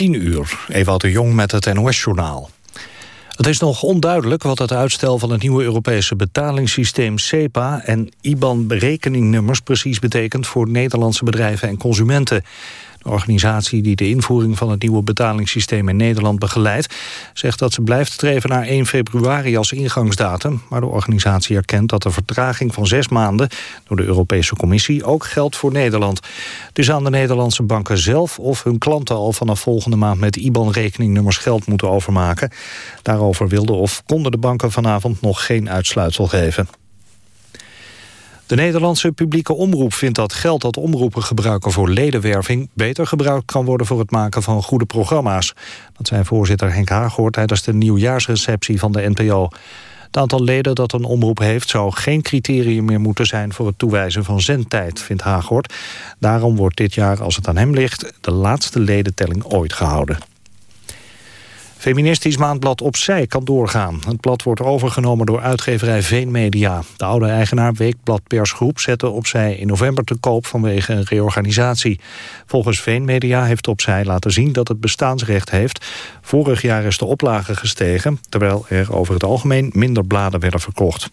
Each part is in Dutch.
10 uur. Ewout de Jong met het NOS-journaal. Het is nog onduidelijk wat het uitstel van het nieuwe Europese betalingssysteem SEPA en IBAN-rekeningnummers precies betekent voor Nederlandse bedrijven en consumenten. De organisatie die de invoering van het nieuwe betalingssysteem in Nederland begeleidt... zegt dat ze blijft streven naar 1 februari als ingangsdatum. Maar de organisatie erkent dat de vertraging van zes maanden... door de Europese Commissie ook geldt voor Nederland. Is aan de Nederlandse banken zelf of hun klanten al vanaf volgende maand... met IBAN-rekeningnummers geld moeten overmaken. Daarover wilden of konden de banken vanavond nog geen uitsluitsel geven. De Nederlandse publieke omroep vindt dat geld dat omroepen gebruiken voor ledenwerving beter gebruikt kan worden voor het maken van goede programma's. Dat zei voorzitter Henk Haaghoort tijdens de nieuwjaarsreceptie van de NPO. Het aantal leden dat een omroep heeft zou geen criterium meer moeten zijn voor het toewijzen van zendtijd, vindt Haaghoort. Daarom wordt dit jaar, als het aan hem ligt, de laatste ledentelling ooit gehouden. Feministisch maandblad Opzij kan doorgaan. Het blad wordt overgenomen door uitgeverij Veenmedia. De oude eigenaar Weekblad Persgroep zette Opzij in november te koop vanwege een reorganisatie. Volgens Veenmedia heeft Opzij laten zien dat het bestaansrecht heeft. Vorig jaar is de oplage gestegen, terwijl er over het algemeen minder bladen werden verkocht.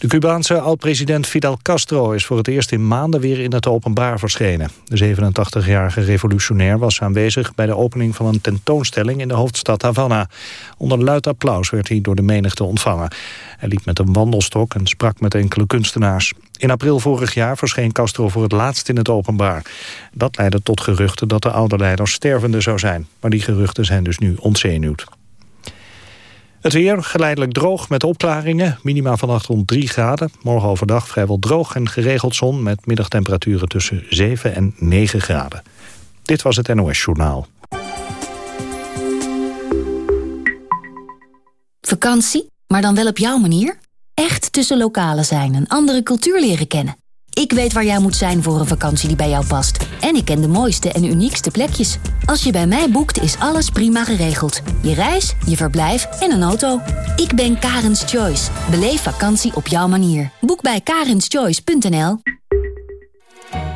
De Cubaanse oud-president Fidel Castro is voor het eerst in maanden weer in het openbaar verschenen. De 87-jarige revolutionair was aanwezig bij de opening van een tentoonstelling in de hoofdstad Havana. Onder luid applaus werd hij door de menigte ontvangen. Hij liep met een wandelstok en sprak met enkele kunstenaars. In april vorig jaar verscheen Castro voor het laatst in het openbaar. Dat leidde tot geruchten dat de oude leider stervende zou zijn. Maar die geruchten zijn dus nu ontzenuwd. Het weer geleidelijk droog met opklaringen. Minima vannacht rond 3 graden. Morgen overdag vrijwel droog en geregeld zon... met middagtemperaturen tussen 7 en 9 graden. Dit was het NOS Journaal. Vakantie, maar dan wel op jouw manier? Echt tussen lokalen zijn en andere cultuur leren kennen. Ik weet waar jij moet zijn voor een vakantie die bij jou past. En ik ken de mooiste en uniekste plekjes. Als je bij mij boekt, is alles prima geregeld. Je reis, je verblijf en een auto. Ik ben Karens Choice. Beleef vakantie op jouw manier. Boek bij karenschoice.nl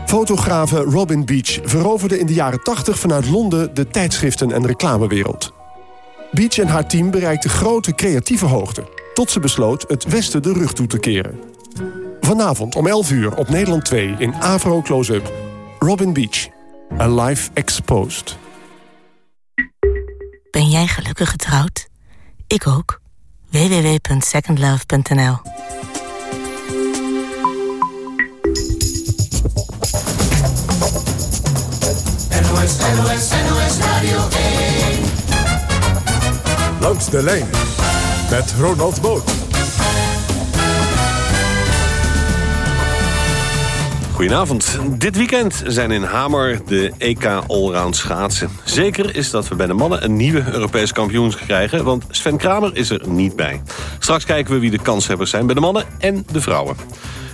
Fotografe Robin Beach veroverde in de jaren 80 vanuit Londen... de tijdschriften- en reclamewereld. Beach en haar team bereikten grote creatieve hoogte... tot ze besloot het Westen de rug toe te keren. Vanavond om 11 uur op Nederland 2 in Avro Close-up. Robin Beach. A Life Exposed. Ben jij gelukkig getrouwd? Ik ook. www.secondlove.nl NOS, NOS, NOS Radio 1. Langs de lijn met Ronald Boot. Goedenavond. Dit weekend zijn in Hamer de EK Allround schaatsen. Zeker is dat we bij de mannen een nieuwe Europees kampioen krijgen... want Sven Kramer is er niet bij. Straks kijken we wie de kanshebbers zijn bij de mannen en de vrouwen.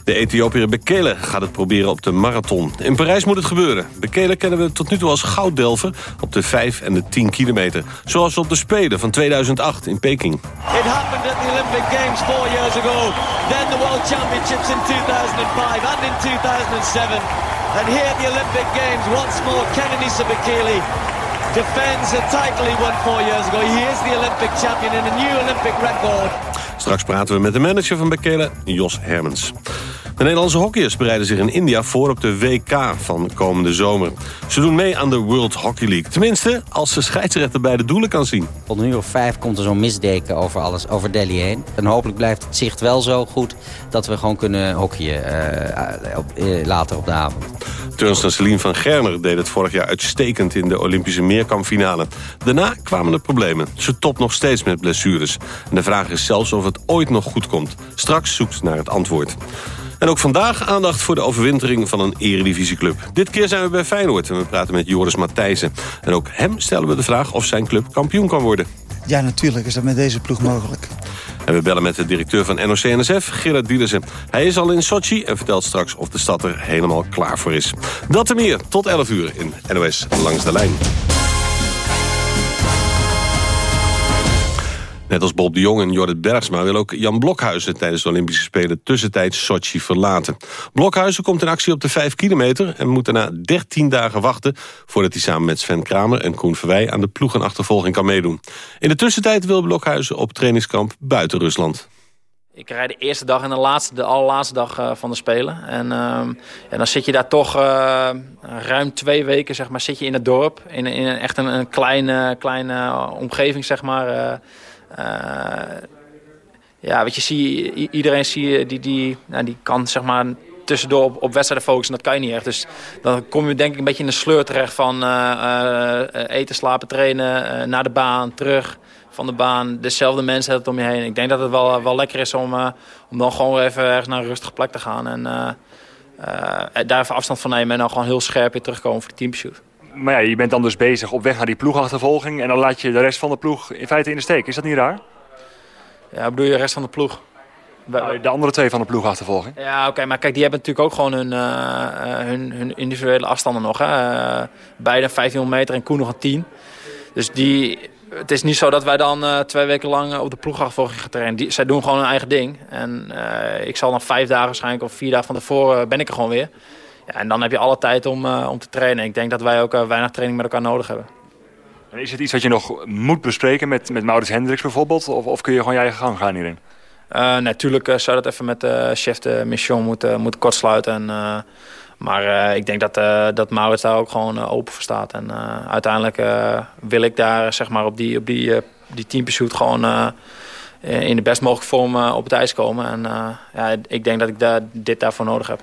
De Ethiopiër Bekele gaat het proberen op de marathon. In Parijs moet het gebeuren. Bekele kennen we tot nu toe als gouddelver op de 5 en de 10 kilometer. Zoals op de Spelen van 2008 in Peking. It happened at the Olympic Games four years ago. Then the World Championships in 2005 and in 2007. And here at the Olympic Games once more Kenenisa Bekele defends a title he won four years ago. He is the Olympic champion in a new Olympic record. Straks praten we met de manager van Bekele, Jos Hermens. De Nederlandse hockeyers bereiden zich in India voor op de WK van komende zomer. Ze doen mee aan de World Hockey League. Tenminste, als ze scheidsrechter bij de doelen kan zien. Tot uur of vijf komt er zo'n misdeken over alles, over Delhi heen. En hopelijk blijft het zicht wel zo goed dat we gewoon kunnen hockeyen uh, op, uh, later op de avond. Turnster Celine van Gerner deed het vorig jaar uitstekend in de Olympische meerkampfinale. Daarna kwamen er problemen. Ze topt nog steeds met blessures. En de vraag is zelfs of het ooit nog goed komt. Straks zoekt ze naar het antwoord. En ook vandaag aandacht voor de overwintering van een eredivisieclub. Dit keer zijn we bij Feyenoord en we praten met Joris Matthijssen. En ook hem stellen we de vraag of zijn club kampioen kan worden. Ja, natuurlijk is dat met deze ploeg mogelijk. En we bellen met de directeur van NOC-NSF, Gerard Dielissen. Hij is al in Sochi en vertelt straks of de stad er helemaal klaar voor is. Dat en meer tot 11 uur in NOS Langs de Lijn. Net als Bob de Jong en Jorrit Bergsma wil ook Jan Blokhuizen tijdens de Olympische Spelen tussentijds Sochi verlaten. Blokhuizen komt in actie op de 5 kilometer en moet daarna 13 dagen wachten voordat hij samen met Sven Kramer en Koen Verwij aan de ploegenachtervolging kan meedoen. In de tussentijd wil Blokhuizen op trainingskamp buiten Rusland. Ik rijd de eerste dag en de, laatste, de allerlaatste dag uh, van de Spelen. En, en dan zit je daar toch uh, ruim twee weken zeg maar, zit je in het dorp. In, in echt een, een kleine, kleine omgeving, zeg maar. Ja, wat je ziet, iedereen zie, die, die, nou, die kan zeg maar, tussendoor op, op wedstrijden focussen. Dat kan je niet echt. Dus dan kom je denk ik een beetje in de sleur terecht van eten, slapen, trainen, naar de baan, terug van de baan. Dezelfde mensen het om je heen. Ik denk dat het wel, wel lekker is om, om dan gewoon even ergens naar een rustige plek te gaan. En daar even afstand van nemen en dan gewoon heel scherp weer terugkomen voor de teamshoot. Maar ja, je bent dan dus bezig op weg naar die ploegachtervolging... en dan laat je de rest van de ploeg in feite in de steek. Is dat niet raar? Ja, bedoel je de rest van de ploeg? De andere twee van de ploegachtervolging? Ja, oké, maar kijk, die hebben natuurlijk ook gewoon hun, hun, hun individuele afstanden nog. Hè? beide 1500 meter en Koen nog een 10. Dus die, het is niet zo dat wij dan uh, twee weken lang op de ploegachtervolging gaan trainen. Die, zij doen gewoon hun eigen ding. En ik zal dan vijf dagen waarschijnlijk of vier dagen van tevoren ben ik er gewoon weer. Ja, en dan heb je alle tijd om, uh, om te trainen. Ik denk dat wij ook weinig training met elkaar nodig hebben. En is het iets wat je nog moet bespreken met, met Maurits Hendricks bijvoorbeeld? Of, of kun je gewoon je eigen gang gaan hierin? natuurlijk zou dat even met de chef de mission moeten, moeten kortsluiten. En, maar ik denk dat, dat Maurits daar ook gewoon open voor staat. En uiteindelijk wil ik daar zeg maar, op die, op die, die teampursuit gewoon in de best mogelijke vorm op het ijs komen. En ja, ik denk dat ik daar, dit daarvoor nodig heb.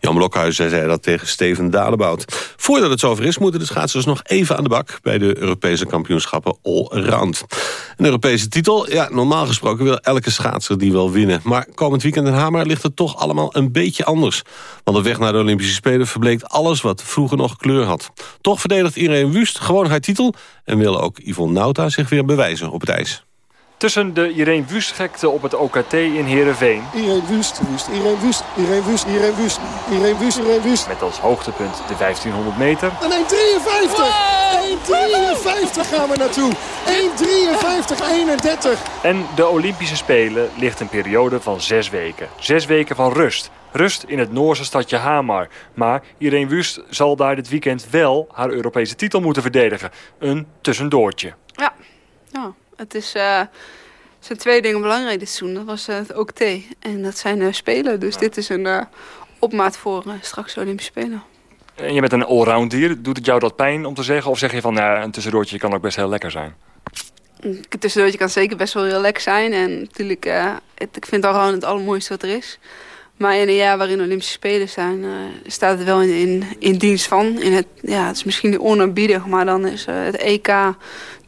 Jan Blokhuizen zei dat tegen Steven Dalebout. Voordat het zover is, moeten de schaatsers nog even aan de bak... bij de Europese kampioenschappen Allround. Een Europese titel, ja, normaal gesproken wil elke schaatser die wel winnen. Maar komend weekend in Hamer ligt het toch allemaal een beetje anders. Want op weg naar de Olympische Spelen verbleekt alles wat vroeger nog kleur had. Toch verdedigt iedereen Wust gewoon haar titel... en wil ook Yvonne Nauta zich weer bewijzen op het ijs tussen de Irene Wust-gekte op het OKT in Heerenveen. Irene Wust, Wust, Irene Wust, Irene Wust, Irene Wust, Irene Wust, Irene Wust. Met als hoogtepunt de 1500 meter. En 1,53! 1,53 gaan we naartoe. 1,53, 31. En de Olympische Spelen ligt een periode van zes weken. Zes weken van rust. Rust in het Noorse stadje Hamar. Maar Irene Wust zal daar dit weekend wel haar Europese titel moeten verdedigen. Een tussendoortje. Het is, uh, zijn twee dingen belangrijk dit seizoen. Dat was het OKT en dat zijn uh, Spelen. Dus dit is een opmaat voor straks de Olympische Spelen. En je bent een allround dier. Doet het jou dat pijn om te zeggen? Of zeg je van ja, een tussendoortje kan ook best heel lekker zijn? Een tussendoortje kan zeker best wel heel lekker zijn. En natuurlijk, het, ik vind het al gewoon het allermooiste wat er is. Maar in een jaar waarin Olympische Spelen zijn, staat het wel in, in, in, dienst van. In het, ja, het is misschien onerbiedig, maar dan is het EK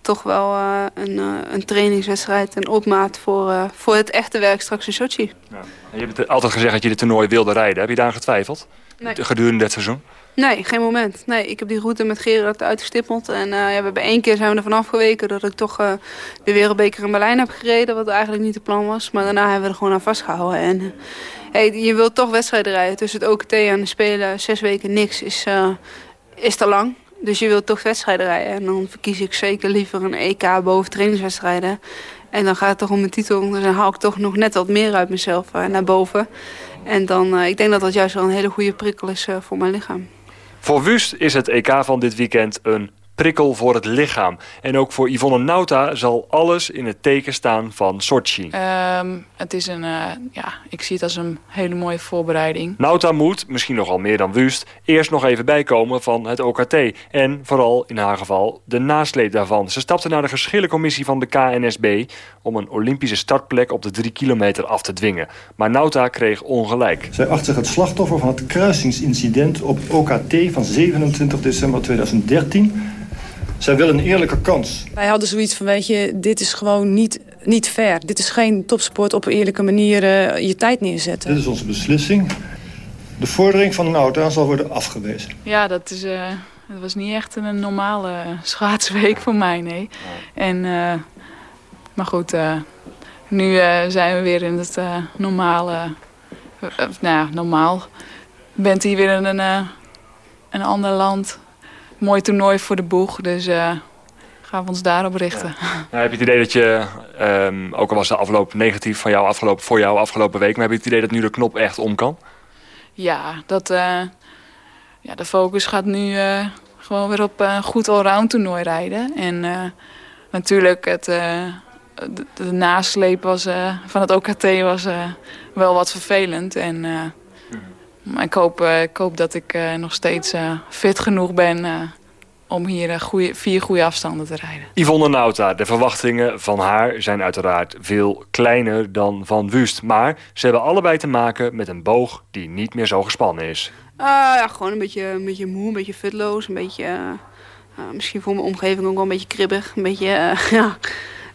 toch wel uh, een, uh, een trainingswedstrijd en opmaat voor, uh, voor het echte werk straks in Sochi. Ja. Je hebt altijd gezegd dat je de toernooi wilde rijden. Heb je daar getwijfeld? Nee. Gedurende dit seizoen? Nee, geen moment. Nee, ik heb die route met Gerard uitgestippeld. En ja, we hebben één keer zijn we er vanaf geweken dat ik toch de Wereldbeker in Berlijn heb gereden. Wat eigenlijk niet het plan was. Maar daarna hebben we er gewoon aan vastgehouden. En hey, je wilt toch wedstrijden rijden. Tussen het OKT en de Spelen zes weken niks is, is te lang. Dus je wilt toch wedstrijden rijden. En dan verkies ik zeker liever een EK boven trainingswedstrijden. En dan gaat het toch om een titel. Dus dan haal ik toch nog net wat meer uit mezelf uh, naar boven. En dan, uh, ik denk dat dat juist wel een hele goede prikkel is uh, voor mijn lichaam. Voor Wust is het EK van dit weekend een prikkel voor het lichaam. En ook voor Yvonne Nauta zal alles in het teken staan van Sochi. Um, het is een, uh, ja, ik zie het als een hele mooie voorbereiding. Nauta moet, misschien nogal meer dan Wust, eerst nog even bijkomen van het OKT. En vooral in haar geval de nasleep daarvan. Ze stapte naar de geschillencommissie van de KNSB om een Olympische startplek op de drie kilometer af te dwingen. Maar Nauta kreeg ongelijk. Zij acht zich het slachtoffer van het kruisingsincident op OKT van 27 december 2013 zij willen een eerlijke kans. Wij hadden zoiets van, weet je, dit is gewoon niet, niet fair. Dit is geen topsport op een eerlijke manier uh, je tijd neerzetten. Dit is onze beslissing. De vordering van een auto zal worden afgewezen. Ja, dat, is, uh, dat was niet echt een normale schaatsweek voor mij, nee. En, uh, maar goed, nu zijn we weer in het normale... nou ja, normaal. Je bent hier weer in een, een ander land mooi toernooi voor de boeg. Dus uh, gaan we ons daarop richten. Nou, heb je het idee dat je, ehm, ook al was de afloop negatief van jou afgelopen, voor jou afgelopen week... maar heb je het idee dat nu de knop echt om kan? Ja, dat, ja de focus gaat nu gewoon weer op een goed allround toernooi rijden. En natuurlijk het de, de nasleep was, van het OKT was wel wat vervelend. En, maar ik hoop, ik hoop dat ik nog steeds fit genoeg ben om hier goeie, vier goede afstanden te rijden. Yvonne Nauta, de verwachtingen van haar zijn uiteraard veel kleiner dan van Wust. Maar ze hebben allebei te maken met een boog die niet meer zo gespannen is. ja, gewoon een beetje, een beetje moe, een beetje fitloos, een beetje... misschien voor mijn omgeving ook wel een beetje kribbig, een beetje... ja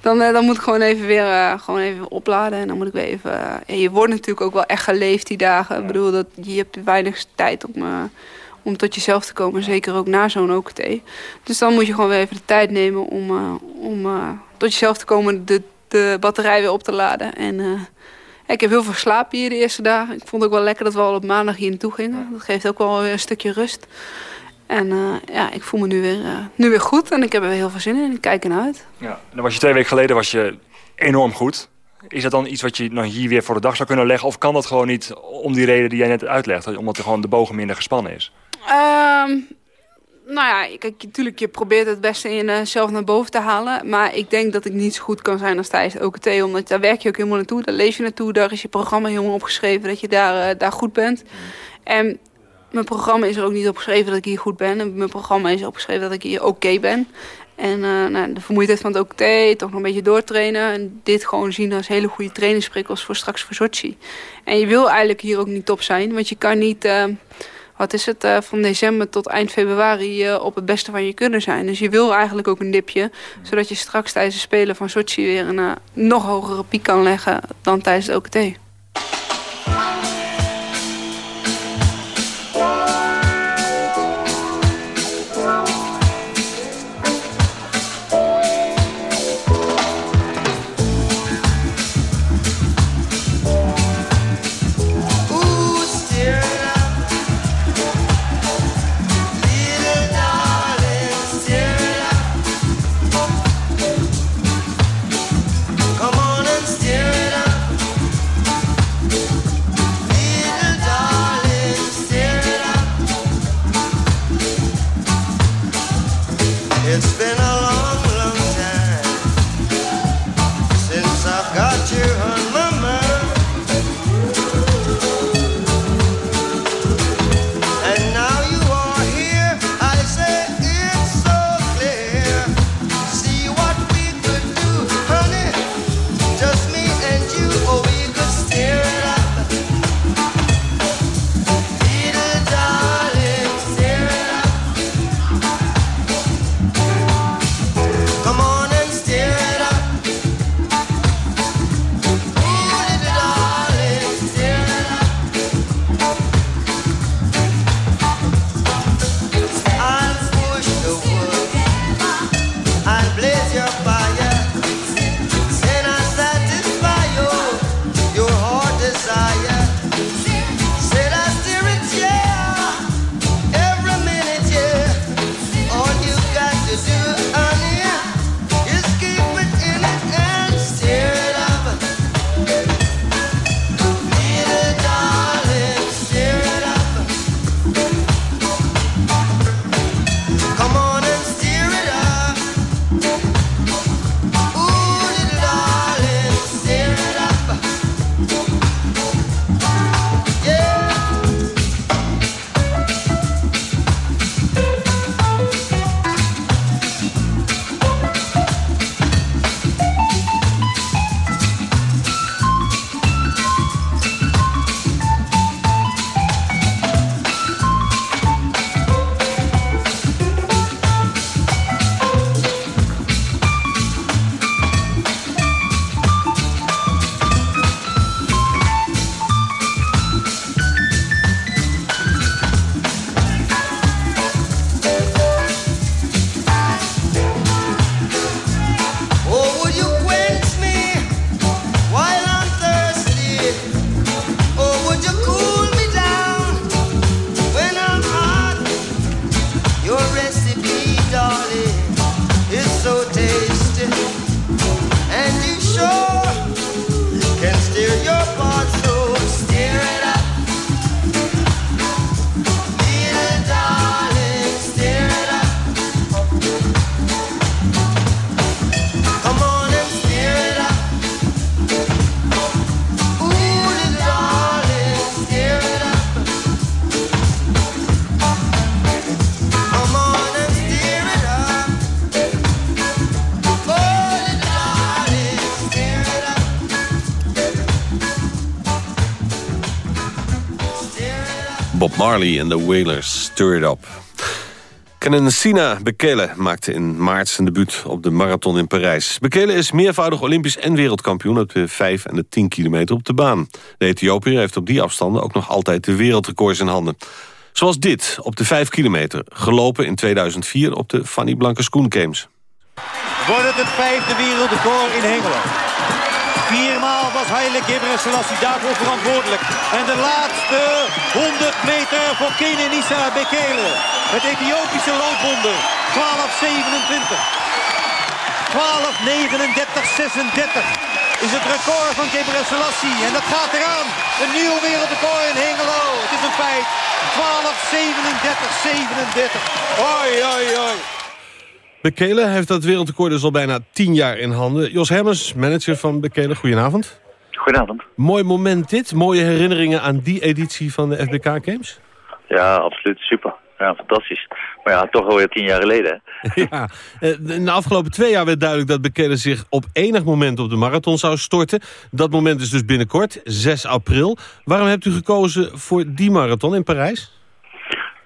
dan, eh, dan moet ik gewoon even weer uh, gewoon even opladen. En dan moet ik weer even... Uh, je wordt natuurlijk ook wel echt geleefd die dagen. Ik bedoel, dat, je hebt weinig tijd om, om tot jezelf te komen. Zeker ook na zo'n OKT. Dus dan moet je gewoon weer even de tijd nemen om, om tot jezelf te komen. De, de batterij weer op te laden. En ik heb heel veel geslapen hier de eerste dagen. Ik vond het ook wel lekker dat we al op maandag hier naartoe gingen. Dat geeft ook wel weer een stukje rust. En uh, ja, ik voel me nu weer, uh, nu weer goed en ik heb er weer heel veel zin in. Ik kijk ernaar uit. Ja, dan was je twee weken geleden was je enorm goed. Is dat dan iets wat je dan hier weer voor de dag zou kunnen leggen? Of kan dat gewoon niet om die reden die jij net uitlegt? Omdat er gewoon de bogen minder gespannen is? Um, nou ja, kijk, natuurlijk, je probeert het beste in jezelf naar boven te halen. Maar ik denk dat ik niet zo goed kan zijn als tijdens de OKT. Omdat daar werk je ook helemaal naartoe, daar leef je naartoe. Daar is je programma helemaal opgeschreven dat je daar, uh, daar goed bent. En mijn programma is er ook niet opgeschreven dat ik hier goed ben. En mijn programma is opgeschreven dat ik hier oké ben. En uh, nou, de vermoeidheid van het OKT, toch nog een beetje doortrainen. En dit gewoon zien als hele goede trainingsprikkels voor straks voor Sochi. En je wil eigenlijk hier ook niet top zijn. Want je kan niet, uh, wat is het, uh, van december tot eind februari op het beste van je kunnen zijn. Dus je wil eigenlijk ook een dipje. Zodat je straks tijdens de Spelen van Sochi weer een nog hogere piek kan leggen dan tijdens het OKT. En de Wailers, Stir It Up. Sina Bekele maakte in maart zijn debuut op de marathon in Parijs. Bekele is meervoudig Olympisch en wereldkampioen... op de 5 en de 10 kilometer op de baan. De Ethiopiër heeft op die afstanden ook nog altijd de wereldrecords in handen. Zoals dit, op de 5 kilometer, gelopen in 2004 op de Fanny Blankers-Koen Games. Wordt het het vijfde wereldrecord in Hengelo. Viermaal was Haile Gebrselassie daarvoor verantwoordelijk. En de laatste 100 meter voor Kenenisa Bekele. Het Ethiopische loopwonder. 12.27. 12.39.36 is het record van Gebrselassie. En dat gaat eraan. Een nieuw wereldrecord in Hengelo. Het is een feit. 12.37.37. Oi, oi, oi. Bekele heeft dat wereldrecord dus al bijna tien jaar in handen. Jos Hemmers, manager van Bekele, goedenavond. Goedenavond. Mooi moment dit. Mooie herinneringen aan die editie van de FBK Games? Ja, absoluut. Super. Ja, fantastisch. Maar ja, toch alweer tien jaar geleden. ja, in de afgelopen twee jaar werd duidelijk dat Bekele zich op enig moment op de marathon zou storten. Dat moment is dus binnenkort, 6 april. Waarom hebt u gekozen voor die marathon in Parijs?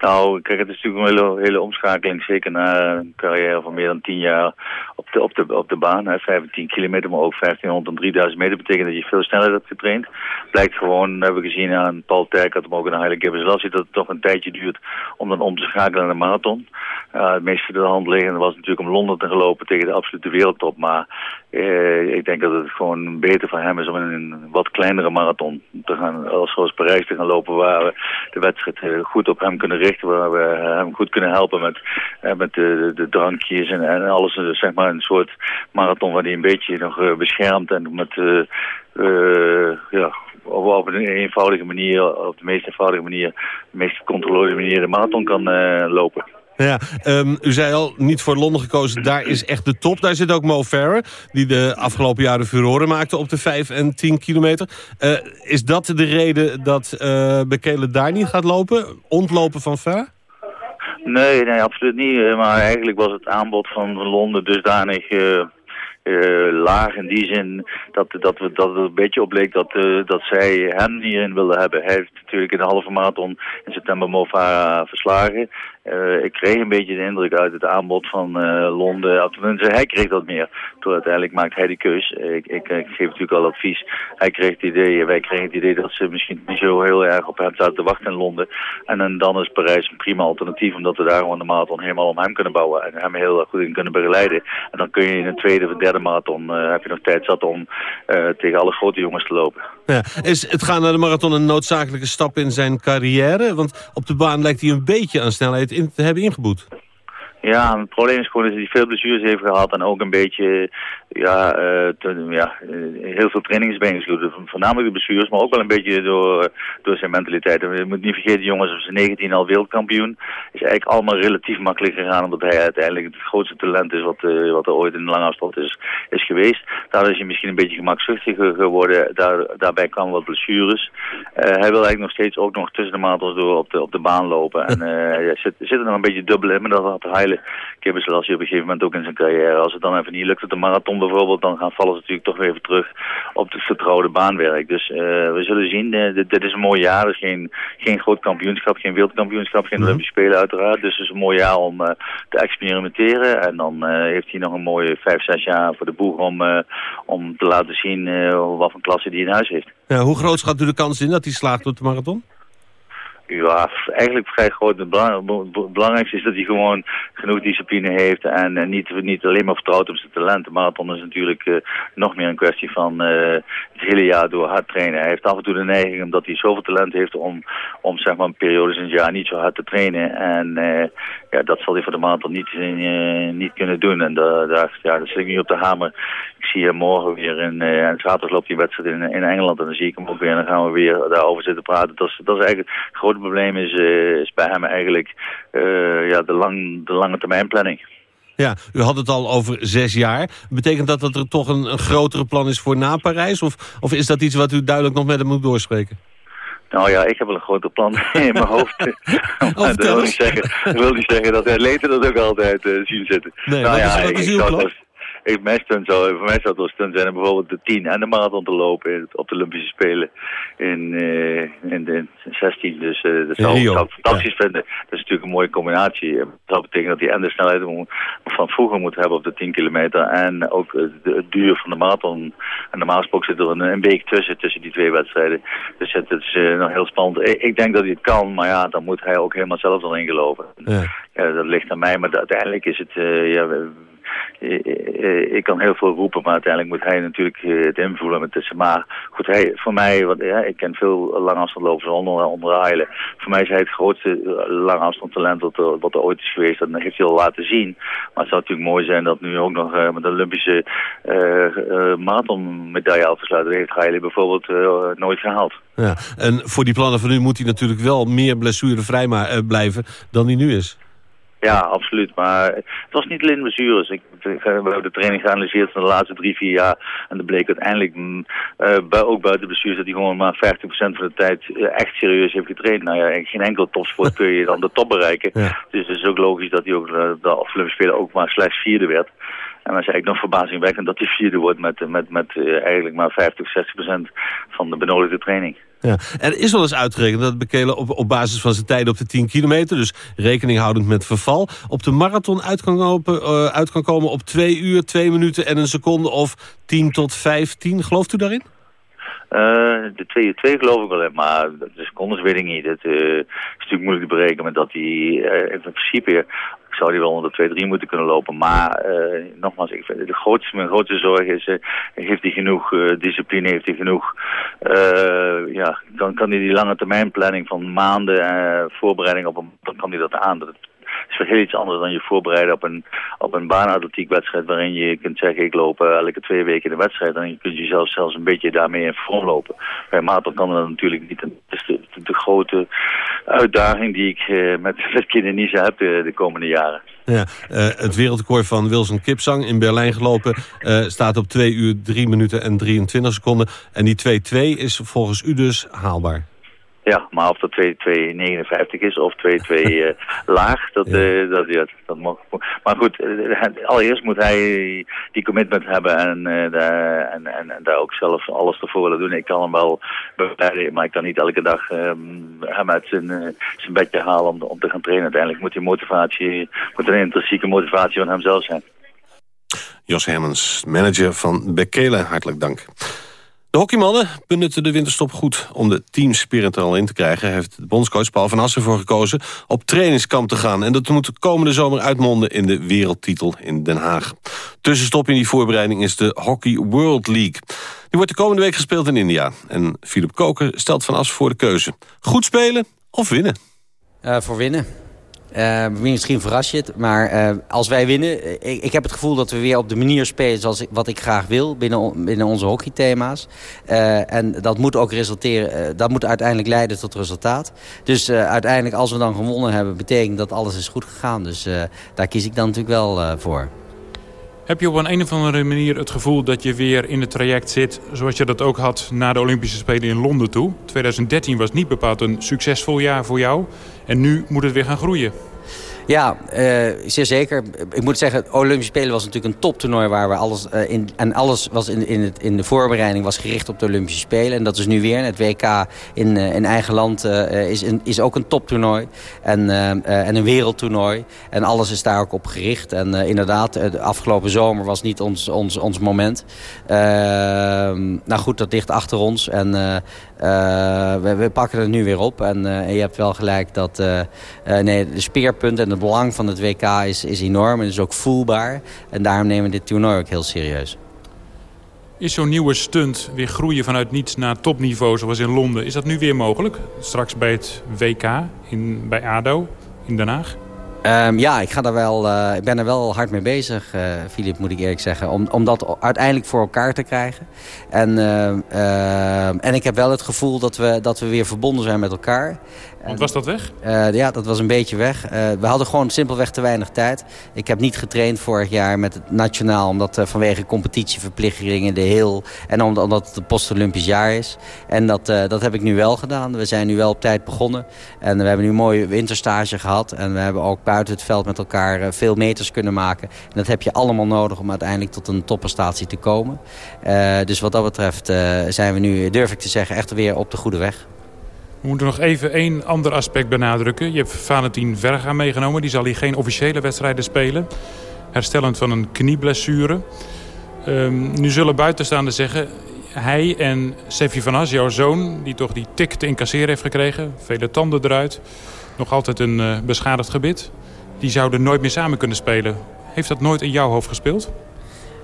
Nou, kijk, het is natuurlijk een hele, hele omschakeling. Zeker na een carrière van meer dan tien jaar op de, op de, op de baan. Hè, 15 kilometer, maar ook 1500 en 3000 meter. betekent dat je veel sneller hebt getraind. Blijkt gewoon, hebben we gezien aan Paul Terkert, maar ook aan Heilige Gebrselassie... dat het toch een tijdje duurt om dan om te schakelen naar de marathon. Uh, het meeste de hand liggende was natuurlijk om Londen te gelopen tegen de absolute wereldtop. Maar eh, ik denk dat het gewoon beter voor hem is om in een wat kleinere marathon te gaan, als zoals Parijs te gaan lopen, waar we de wedstrijd eh, goed op hem kunnen richten, waar we hem goed kunnen helpen met, eh, met de, de, drankjes en, en alles, eh, zeg maar een soort marathon waar hij een beetje nog uh, beschermt en met, ja, op, op, een eenvoudige manier, op de meest eenvoudige manier, de meest gecontroleerde manier de marathon kan lopen. Ja, um, u zei al, niet voor Londen gekozen, daar is echt de top. Daar zit ook Mo Farah, die de afgelopen jaren furoren maakte op de 5 en 10 kilometer. Uh, is dat de reden dat uh, Bekele daar niet gaat lopen? Ontlopen van Farah? Nee, nee, absoluut niet. Maar eigenlijk was het aanbod van Londen dusdanig... Laag in die zin dat, dat, we, dat het een beetje opleek dat, dat zij hem hierin wilden hebben. Hij heeft natuurlijk in de halve marathon in september Mofara verslagen. Uh, ik kreeg een beetje de indruk uit het aanbod van Londen. Tenminste, hij kreeg dat meer. Toen uiteindelijk maakt hij die keus. Ik, ik, ik, geef natuurlijk al advies. Hij kreeg het idee, wij kregen het idee dat ze misschien niet zo heel erg op hem zaten te wachten in Londen. En, dan is Parijs een prima alternatief, omdat we daar gewoon de marathon helemaal om hem kunnen bouwen. En hem heel goed in kunnen begeleiden. En dan kun je in een tweede of derde marathon uh, heb je nog tijd zat om uh, tegen alle grote jongens te lopen. Ja. Is het gaan naar de marathon een noodzakelijke stap in zijn carrière? Want op de baan lijkt hij een beetje aan snelheid in te hebben ingeboet. Ja, het probleem is gewoon dat hij veel blessures heeft gehad en ook een beetje, ja, uh, te, ja heel veel training is. Voornamelijk de blessures, maar ook wel een beetje door, door zijn mentaliteit. je moet niet vergeten, jongens, op zijn 19 al wereldkampioen. Is eigenlijk allemaal relatief makkelijk gegaan, omdat hij uiteindelijk het grootste talent is wat, uh, wat er ooit in de lange afstand is, is geweest. Daar is hij misschien een beetje gemakzuchtig geworden. Daar, daarbij kwamen wat blessures. Hij wil eigenlijk nog steeds ook nog tussen de marathons door op de, op de baan lopen. En uh, zit, zit er nog een beetje dubbel in, maar dat had hij spelen. zoals je op een gegeven moment ook in zijn carrière. Als het dan even niet lukt op de marathon bijvoorbeeld, dan gaan vallen ze natuurlijk toch weer even terug op het vertrouwde baanwerk. Dus uh, we zullen zien, uh, dit, dit, is een mooi jaar. Dus geen, geen groot kampioenschap, geen wereldkampioenschap, geen mhm. Olympische Spelen uiteraard. Dus het is een mooi jaar om uh, te experimenteren. En dan heeft hij nog een mooie vijf, zes jaar voor de boeg om, om te laten zien wat voor klasse hij in huis heeft. Ja, hoe groot schat u de kans in dat hij slaagt op de marathon? Ja, eigenlijk vrij groot. Het belangrijkste is dat hij gewoon genoeg discipline heeft en, niet, niet alleen maar vertrouwt op zijn talenten. Marathon is natuurlijk uh, nog meer een kwestie van uh, het hele jaar door hard trainen. Hij heeft af en toe de neiging, omdat hij zoveel talent heeft om, om zeg maar periodes in het jaar niet zo hard te trainen. En uh, ja, dat zal hij voor de marathon niet, niet kunnen doen. En daar, ja, daar zit ik nu op de hamer. Ik zie hem morgen weer in, en zaterdag loopt die wedstrijd in, in Engeland en dan zie ik hem ook weer en dan gaan we weer daarover zitten praten. Dat is, dat is eigenlijk het grote probleem is, uh, is bij hem eigenlijk uh, ja, de, lang, de lange termijn planning. Ja, u had het al over zes jaar. Betekent dat dat er toch een, een grotere plan is voor na Parijs? Of, of is dat iets wat u duidelijk nog met hem moet doorspreken? Nou ja, ik heb wel een groter plan in mijn hoofd. maar dat wil niet, zeggen, wil niet zeggen dat hij later dat ook altijd uh, zien zitten. Nee, nou, ja, is, wat is uw plan? Heeft mijn stunt zou, voor mij zou het wel stunt zijn om bijvoorbeeld de 10 en de marathon te lopen op de Olympische Spelen in, uh, in, de 16. Dus uh, dat zou ik fantastisch vinden. Dat is natuurlijk een mooie combinatie. Dat zou betekenen dat hij en de snelheid van vroeger moet hebben op de 10 kilometer en ook het duur van de marathon. En normaal gesproken zit er een, een week tussen, tussen die twee wedstrijden. Dus het, is uh, nog heel spannend. Ik, ik, denk dat hij het kan, maar ja, dan moet hij ook helemaal zelf erin geloven. Ja. ja dat ligt aan mij, maar uiteindelijk is het... ja, ik kan heel veel roepen, maar uiteindelijk moet hij natuurlijk het invullen met tussen. Maar goed, hij, voor mij, want ja, ik ken veel langafstandlopers onder, onder Eilen. Voor mij is hij het grootste langafstandtalent wat er, wat er ooit is geweest. Dat heeft hij al laten zien. Maar het zou natuurlijk mooi zijn dat nu ook nog met de Olympische uh, uh, marathonmedaille af te sluiten. Dat heeft bijvoorbeeld nooit gehaald. Ja, en voor die plannen van nu moet hij natuurlijk wel meer blessurevrij maar, blijven dan hij nu is. Ja, absoluut. Maar het was niet alleen blessures. Ik, we hebben de training geanalyseerd van de laatste drie, vier jaar. En dat bleek uiteindelijk, uh, ook buiten blessures, dat hij gewoon maar 50% van de tijd uh, echt serieus heeft getraind. Nou ja, in geen enkel topsport kun je dan de top bereiken. Ja. Dus het is ook logisch dat hij ook uh, de afgelopen spelen ook maar slechts vierde werd. En dan is eigenlijk nog verbazingwekkend dat hij vierde wordt met, met, met eigenlijk maar 50, 60 procent van de benodigde training. Ja. Er is wel eens uitgerekend dat Bekele op, op basis van zijn tijden op de 10 kilometer... dus rekening houdend met verval... op de marathon uit kan, lopen, uh, uit kan komen op 2 uur, 2 minuten en een seconde... of 10 tot 15. Gelooft u daarin? Uh, de 2 uur 2 geloof ik wel, maar de secondes weet ik niet. Het uh, is natuurlijk moeilijk te berekenen, dat hij uh, in principe zou die wel onder de 2-3 moeten kunnen lopen. Maar uh, nogmaals, ik vind de grootste, mijn grootste zorg is, uh, heeft hij genoeg uh, discipline, heeft hij genoeg, ja, kan, kan hij die lange termijn planning van maanden voorbereiding op een, dan kan hij dat aan. Is wel heel iets anders dan je voorbereiden op een, op een baanatletiek-wedstrijd... waarin je kunt zeggen, ik loop elke twee weken de wedstrijd... en je kunt jezelf zelfs een beetje daarmee in vorm lopen. Bij marathon kan dat natuurlijk niet. Het is de, de, grote uitdaging die ik uh, met, met Kinenisa heb de, de, komende jaren. Ja, uh, het wereldrecord van Wilson Kipsang in Berlijn gelopen... Staat op 2 uur 3 minuten en 23 seconden. En die 2-2 is volgens u dus haalbaar. Ja, maar of dat 2,259 is of 2,2 uh, laag, dat, ja. uh, dat, ja, dat mag. Maar goed, uh, allereerst moet hij die commitment hebben en, en, en, en, daar ook zelf alles ervoor willen doen. Ik kan hem wel begeleiden, maar ik kan niet elke dag um, hem uit zijn, zijn bedje halen om, om te gaan trainen. Uiteindelijk moet die motivatie, moet een intrinsieke motivatie van hemzelf zijn. Jos Hermans, manager van Bekele, hartelijk dank. De hockeymannen benutten de winterstop goed om de teamspirit er al in te krijgen. Heeft de bondscoach Paul van Assen voor gekozen op trainingskamp te gaan. En dat moet de komende zomer uitmonden in de wereldtitel in Den Haag. Tussenstop in die voorbereiding is de Hockey World League. Die wordt de komende week gespeeld in India. En Philip Koker stelt van Assen voor de keuze. Goed spelen of winnen? Uh, voor winnen. Uh, misschien verras je het, maar uh, als wij winnen... Ik, ik, heb het gevoel dat we weer op de manier spelen zoals wat ik graag wil... binnen, binnen onze hockeythema's. Uh, en dat moet ook resulteren... dat moet uiteindelijk leiden tot resultaat. Dus uiteindelijk, als we dan gewonnen hebben... betekent dat alles is goed gegaan. Dus daar kies ik dan natuurlijk wel voor. Heb je op een, een of andere manier het gevoel dat je weer in het traject zit... zoals je dat ook had na de Olympische Spelen in Londen toe? 2013 was niet bepaald een succesvol jaar voor jou. En nu moet het weer gaan groeien. Ja, uh, zeer zeker. Ik moet zeggen, Olympische Spelen was natuurlijk een toptoernooi waar we alles uh, in en alles was in, in, het, in de voorbereiding was gericht op de Olympische Spelen en dat is nu weer. Het WK in, uh, in eigen land is, is ook een toptoernooi en, en een wereldtoernooi en alles is daar ook op gericht. En inderdaad, de afgelopen zomer was niet ons, ons, ons moment. Ehm, nou goed, dat ligt achter ons en we, we, pakken het nu weer op en, je hebt wel gelijk dat nee, de het belang van het WK is, is enorm en is ook voelbaar. En daarom nemen we dit toernooi ook heel serieus. Is zo'n nieuwe stunt weer groeien vanuit niets naar topniveau zoals in Londen... is dat nu weer mogelijk? Straks bij het WK in, bij ADO in Den Haag? Um, ja, ik, ga daar wel, uh, ik ben er wel hard mee bezig, uh, Filip, moet ik eerlijk zeggen. Om, om dat uiteindelijk voor elkaar te krijgen. En, uh, en ik heb wel het gevoel dat we, dat we weer verbonden zijn met elkaar. Want was dat weg? Uh, ja, dat was een beetje weg. Uh, we hadden gewoon simpelweg te weinig tijd. Ik heb niet getraind vorig jaar met het nationaal... omdat uh, vanwege competitieverplichtingen de heel... en omdat, omdat het een post-Olympisch jaar is. En dat, dat heb ik nu wel gedaan. We zijn nu wel op tijd begonnen. En we hebben nu een mooie winterstage gehad. En we hebben ook buiten het veld met elkaar veel meters kunnen maken. En dat heb je allemaal nodig om uiteindelijk tot een topprestatie te komen. dus wat dat betreft zijn we nu, durf ik te zeggen, echt weer op de goede weg. We moeten nog even één ander aspect benadrukken. Je hebt Valentin Verga meegenomen. Die zal hier geen officiële wedstrijden spelen. Herstellend van een knieblessure. Um, nu zullen buitenstaanders zeggen... hij en Sefi van As, jouw zoon... die toch die tik te incasseren heeft gekregen... vele tanden eruit... nog altijd een beschadigd gebit... die zouden nooit meer samen kunnen spelen. Heeft dat nooit in jouw hoofd gespeeld?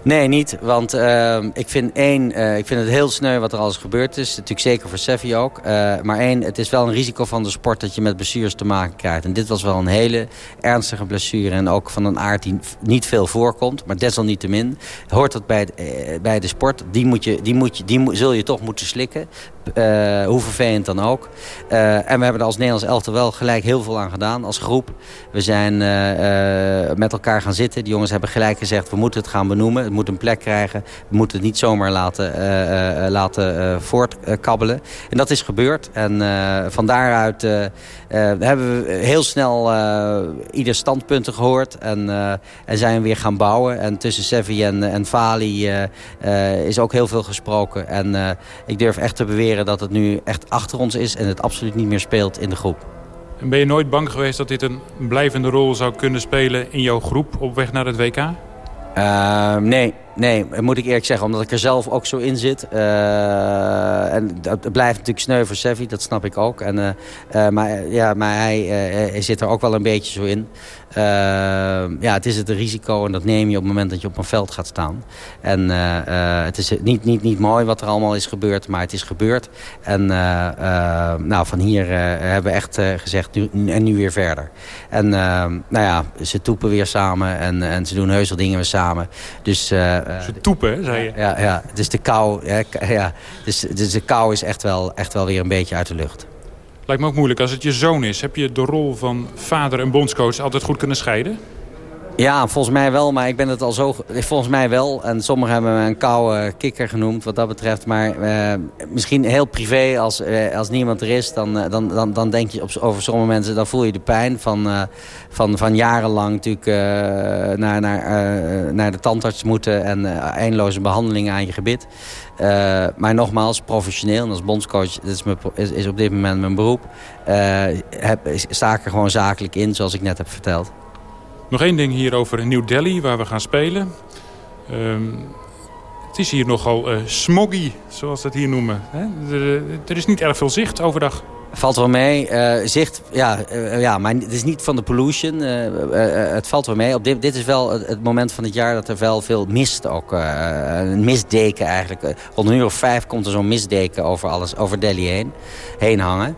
Nee, niet. Want uh, ik vind één, uh, ik vind het heel sneu wat er alles gebeurd is. Natuurlijk zeker voor Seffi ook. Uh, maar één, het is wel een risico van de sport dat je met blessures te maken krijgt. En dit was wel een hele ernstige blessure. En ook van een aard die niet veel voorkomt. Maar desalniettemin hoort dat bij, de, bij de sport. Die, moet je, die, moet je, die zul je toch moeten slikken. Uh, hoe vervelend dan ook. Uh, en we hebben er als Nederlands elftal wel gelijk heel veel aan gedaan als groep. We zijn uh, met elkaar gaan zitten. Die jongens hebben gelijk gezegd, we moeten het gaan benoemen. Het moet een plek krijgen. We moeten het niet zomaar laten, laten voortkabbelen. En dat is gebeurd. En van daaruit hebben we heel snel ieder standpunten gehoord. En, en zijn we weer gaan bouwen. En tussen Sevi en, en Fali is ook heel veel gesproken. En ik durf echt te beweren dat het nu echt achter ons is en het absoluut niet meer speelt in de groep. En ben je nooit bang geweest dat dit een blijvende rol zou kunnen spelen in jouw groep op weg naar het WK? Uh, nee, nee, moet ik eerlijk zeggen, omdat ik er zelf ook zo in zit. Uh, en dat blijft natuurlijk sneu voor Sevi, dat snap ik ook. En, uh, maar, ja, maar hij, hij, zit er ook wel een beetje zo in. Ja, het is het risico en dat neem je op het moment dat je op een veld gaat staan. En het is niet, niet, niet mooi wat er allemaal is gebeurd, maar het is gebeurd. En nou, van hier hebben we echt gezegd, nu, en nu weer verder. En nou ja, ze toepen weer samen en, en ze doen heus wel dingen weer samen. Dus Ze toepen, zei je? Ja, ja, dus de kou, ja, ja, dus, dus de kou is echt wel, echt wel weer een beetje uit de lucht. Lijkt me ook moeilijk. Als het je zoon is, heb je de rol van vader en bondscoach altijd goed kunnen scheiden? Ja, volgens mij wel, maar ik ben het al zo... Volgens mij wel. En sommigen hebben me een koude kikker genoemd wat dat betreft. Maar uh, misschien heel privé, als, uh, als niemand er is... Dan, dan, dan, dan denk je op, over sommige mensen... dan voel je de pijn van, van, van jarenlang natuurlijk naar, naar, naar de tandarts moeten... en eindeloze behandelingen aan je gebit. maar nogmaals, professioneel en als bondscoach... Dat is, mijn, is, is op dit moment mijn beroep... heb, sta ik er gewoon zakelijk in, zoals ik net heb verteld. Nog één ding hier over New Delhi, waar we gaan spelen. Um, het is hier nogal uh, smoggy, zoals ze het hier noemen. Hè? Er is niet erg veel zicht overdag. Valt wel mee. Uh, zicht, ja, uh, ja, maar het is niet van de pollution. Uh, het valt wel mee. Op dit, dit is wel het moment van het jaar dat er wel veel mist ook. een mistdeken eigenlijk. Rond een uur of vijf komt er zo'n mistdeken over alles, over Delhi heen, heen hangen.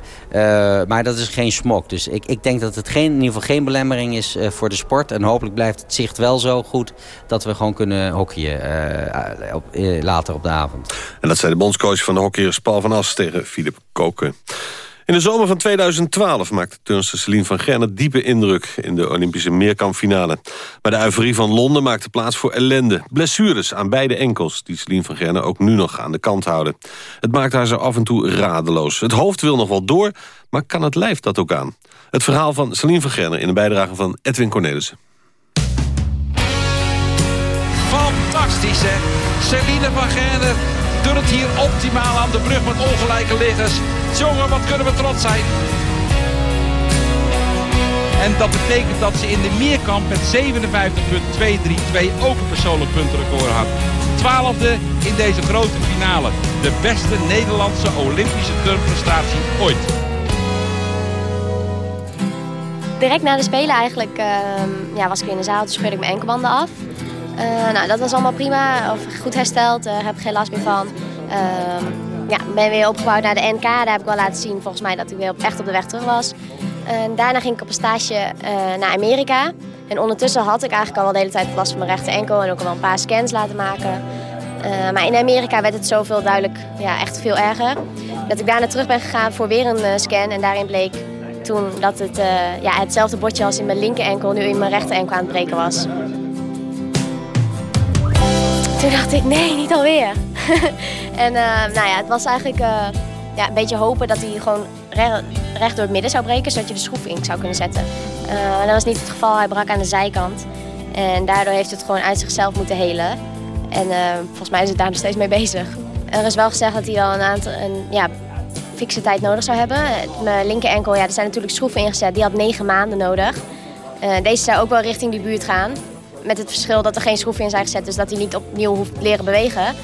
maar dat is geen smok. Dus ik, ik denk dat het geen, in ieder geval geen belemmering is voor de sport. En hopelijk blijft het zicht wel zo goed dat we gewoon kunnen hockeyen op, later op de avond. En dat zei de bondscoach van de hockeyers Paul van As tegen Filip Koken. In de zomer van 2012 maakte turnster Celine van Gerne diepe indruk... in de Olympische meerkampfinale. Maar de euforie van Londen maakte plaats voor ellende. Blessures aan beide enkels, die Celine van Gerne ook nu nog aan de kant houden. Het maakt haar zo af en toe radeloos. Het hoofd wil nog wel door, maar kan het lijf dat ook aan? Het verhaal van Celine van Gerne in de bijdrage van Edwin Cornelissen. Fantastisch, hè? Celine van Gerne doet het hier optimaal aan de brug met ongelijke liggers. Jongen, wat kunnen we trots zijn. En dat betekent dat ze in de meerkamp met 57,232 ook een persoonlijk puntenrecord had. Twaalfde in deze grote finale. De beste Nederlandse Olympische turnprestatie ooit. Direct na de Spelen eigenlijk uh, ja, was ik in de zaal, toen scheurde ik mijn enkelbanden af. Uh, nou, dat was allemaal prima, of goed hersteld, uh, heb geen last meer van. Ja, ben weer opgebouwd naar de NK. Daar heb ik wel laten zien volgens mij dat ik weer echt op de weg terug was. En daarna ging ik op een stage uh, naar Amerika. En ondertussen had ik eigenlijk al wel de hele tijd last van mijn rechter enkel en ook al een paar scans laten maken. Uh, maar in Amerika werd het zoveel duidelijk ja, echt veel erger. Dat ik daarna terug ben gegaan voor weer een uh, scan. En daarin bleek toen dat het ja, hetzelfde bordje als in mijn linker enkel nu in mijn rechter enkel aan het breken was. Toen dacht ik, nee, niet alweer. en uh, nou ja, het was eigenlijk uh, ja, een beetje hopen dat hij gewoon recht, door het midden zou breken, zodat je de schroef in zou kunnen zetten. Uh, dat was niet het geval, hij brak aan de zijkant. En daardoor heeft het gewoon uit zichzelf moeten helen. En volgens mij is het daar nog steeds mee bezig. Er is wel gezegd dat hij wel een aantal een, ja, fikse tijd nodig zou hebben. Mijn linker enkel, ja, er zijn natuurlijk schroeven ingezet. Die had negen maanden nodig. Deze zou ook wel richting die buurt gaan. Met het verschil dat er geen schroeven in zijn gezet. Dus dat hij niet opnieuw hoeft leren bewegen.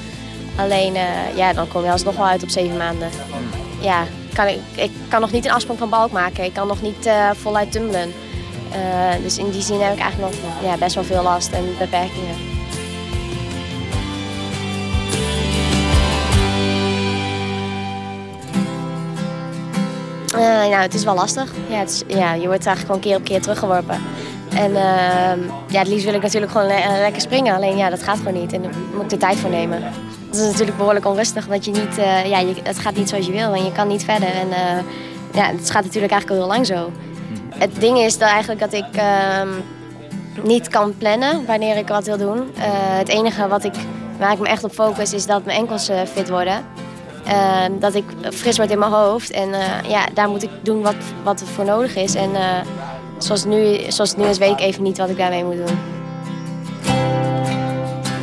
Alleen, uh, ja, dan kom je alsnog wel uit op zeven maanden. Ja, kan ik, ik kan nog niet een afsprong van balk maken. Ik kan nog niet uh, voluit tumbelen. dus in die zin heb ik eigenlijk nog ja, best wel veel last en beperkingen. Nou, het is wel lastig. Ja, het ja, je wordt eigenlijk gewoon keer op keer teruggeworpen. En uh, ja, het liefst wil ik natuurlijk gewoon le lekker springen. Alleen ja, dat gaat gewoon niet. En daar moet ik de tijd voor nemen. Het is natuurlijk behoorlijk onrustig. Want je niet, uh, ja, je, het gaat niet zoals je wil. En je kan niet verder. En ja, het gaat natuurlijk eigenlijk al heel lang zo. Het ding is dat eigenlijk dat ik ehm, niet kan plannen wanneer ik wat wil doen. het enige wat ik, waar ik me echt op focus is dat mijn enkels fit worden. Uh, dat ik fris word in mijn hoofd. En ja, daar moet ik doen wat, wat er voor nodig is. En zoals, nu, zoals het nu is, weet ik even niet wat ik daarmee moet doen.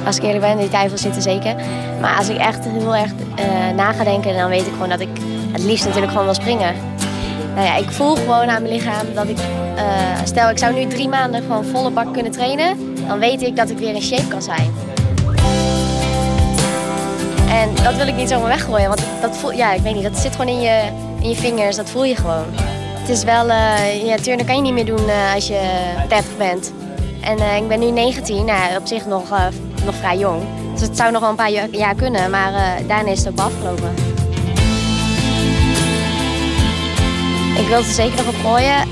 Als ik eerlijk ben, die twijfels zitten zeker. Maar als ik echt heel erg na ga denken, dan weet ik gewoon dat ik het liefst natuurlijk gewoon wil springen. Nou ja, ik voel gewoon aan mijn lichaam dat ik... stel, ik zou nu drie maanden gewoon volle bak kunnen trainen. Dan weet ik dat ik weer in shape kan zijn. En dat wil ik niet zomaar weggooien, want dat voel, ja, ik weet niet, dat zit gewoon in je, in je vingers, dat voel je gewoon. Het is wel, uh, ja, turnen kan je niet meer doen uh, als je 30 bent. En uh, ik ben nu 19, nou, op zich nog, nog vrij jong. Dus het zou nog wel een paar jaar kunnen, maar daarna is het ook afgelopen. Ik wil er zeker nog op gooien,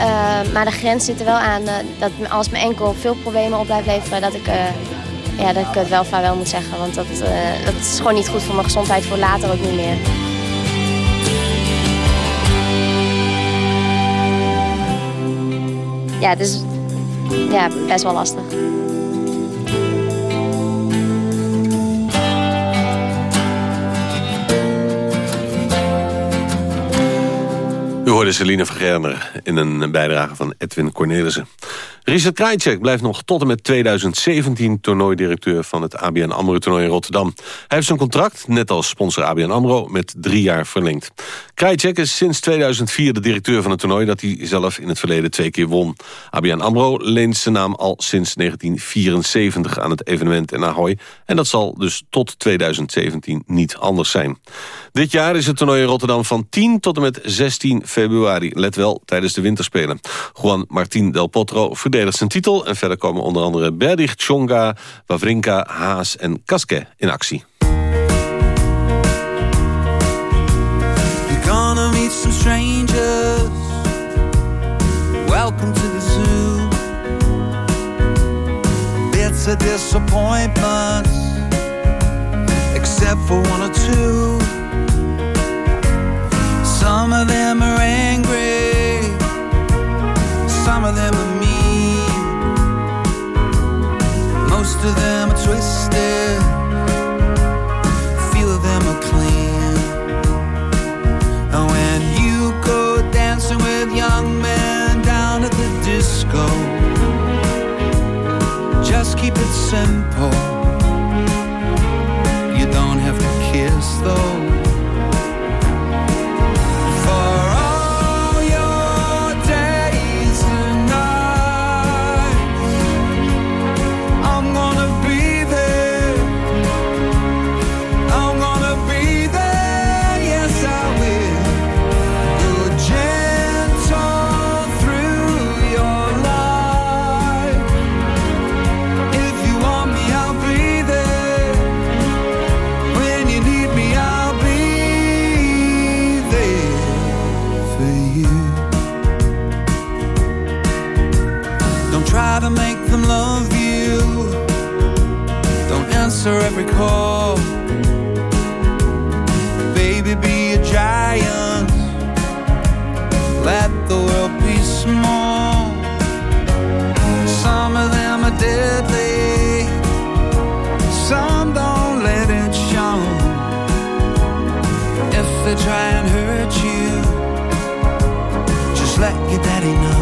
maar de grens zit er wel aan dat als mijn enkel veel problemen op blijft leveren, dat ik ja, dat ik het wel vaarwel moet zeggen. Want dat, uh, dat is gewoon niet goed voor mijn gezondheid voor later ook niet meer. Ja, is ja, best wel lastig. U hoorde Celine Vergerner in een bijdrage van Edwin Cornelissen. Richard Krajcek blijft nog tot en met 2017 toernooidirecteur van het ABN AMRO-toernooi in Rotterdam. Hij heeft zijn contract, net als sponsor ABN AMRO, met drie jaar verlengd. Krajcek is sinds 2004 de directeur van het toernooi dat hij zelf in het verleden twee keer won. ABN AMRO leent zijn naam al sinds 1974 aan het evenement in Ahoy. En dat zal dus tot 2017 niet anders zijn. Dit jaar is het toernooi in Rotterdam van 10 tot en met 16 februari. Let wel, tijdens de winterspelen. Juan Martín del Potro verdedigt zijn titel. En verder komen onder andere Berdych, Tsonga, Wawrinka, Haas en Kaske in actie. You're gonna meet some strangers. Welcome to the zoo. Bits of disappointments. Except for one or two. Some of them are angry. Some of them are Most of them are twisted, few of them are clean. And when you go dancing with young men down at the disco, just keep it simple. Answer every call. Baby, be a giant. Let the world be small. Some of them are deadly. Some don't let it show. If they try and hurt you, just let your daddy know.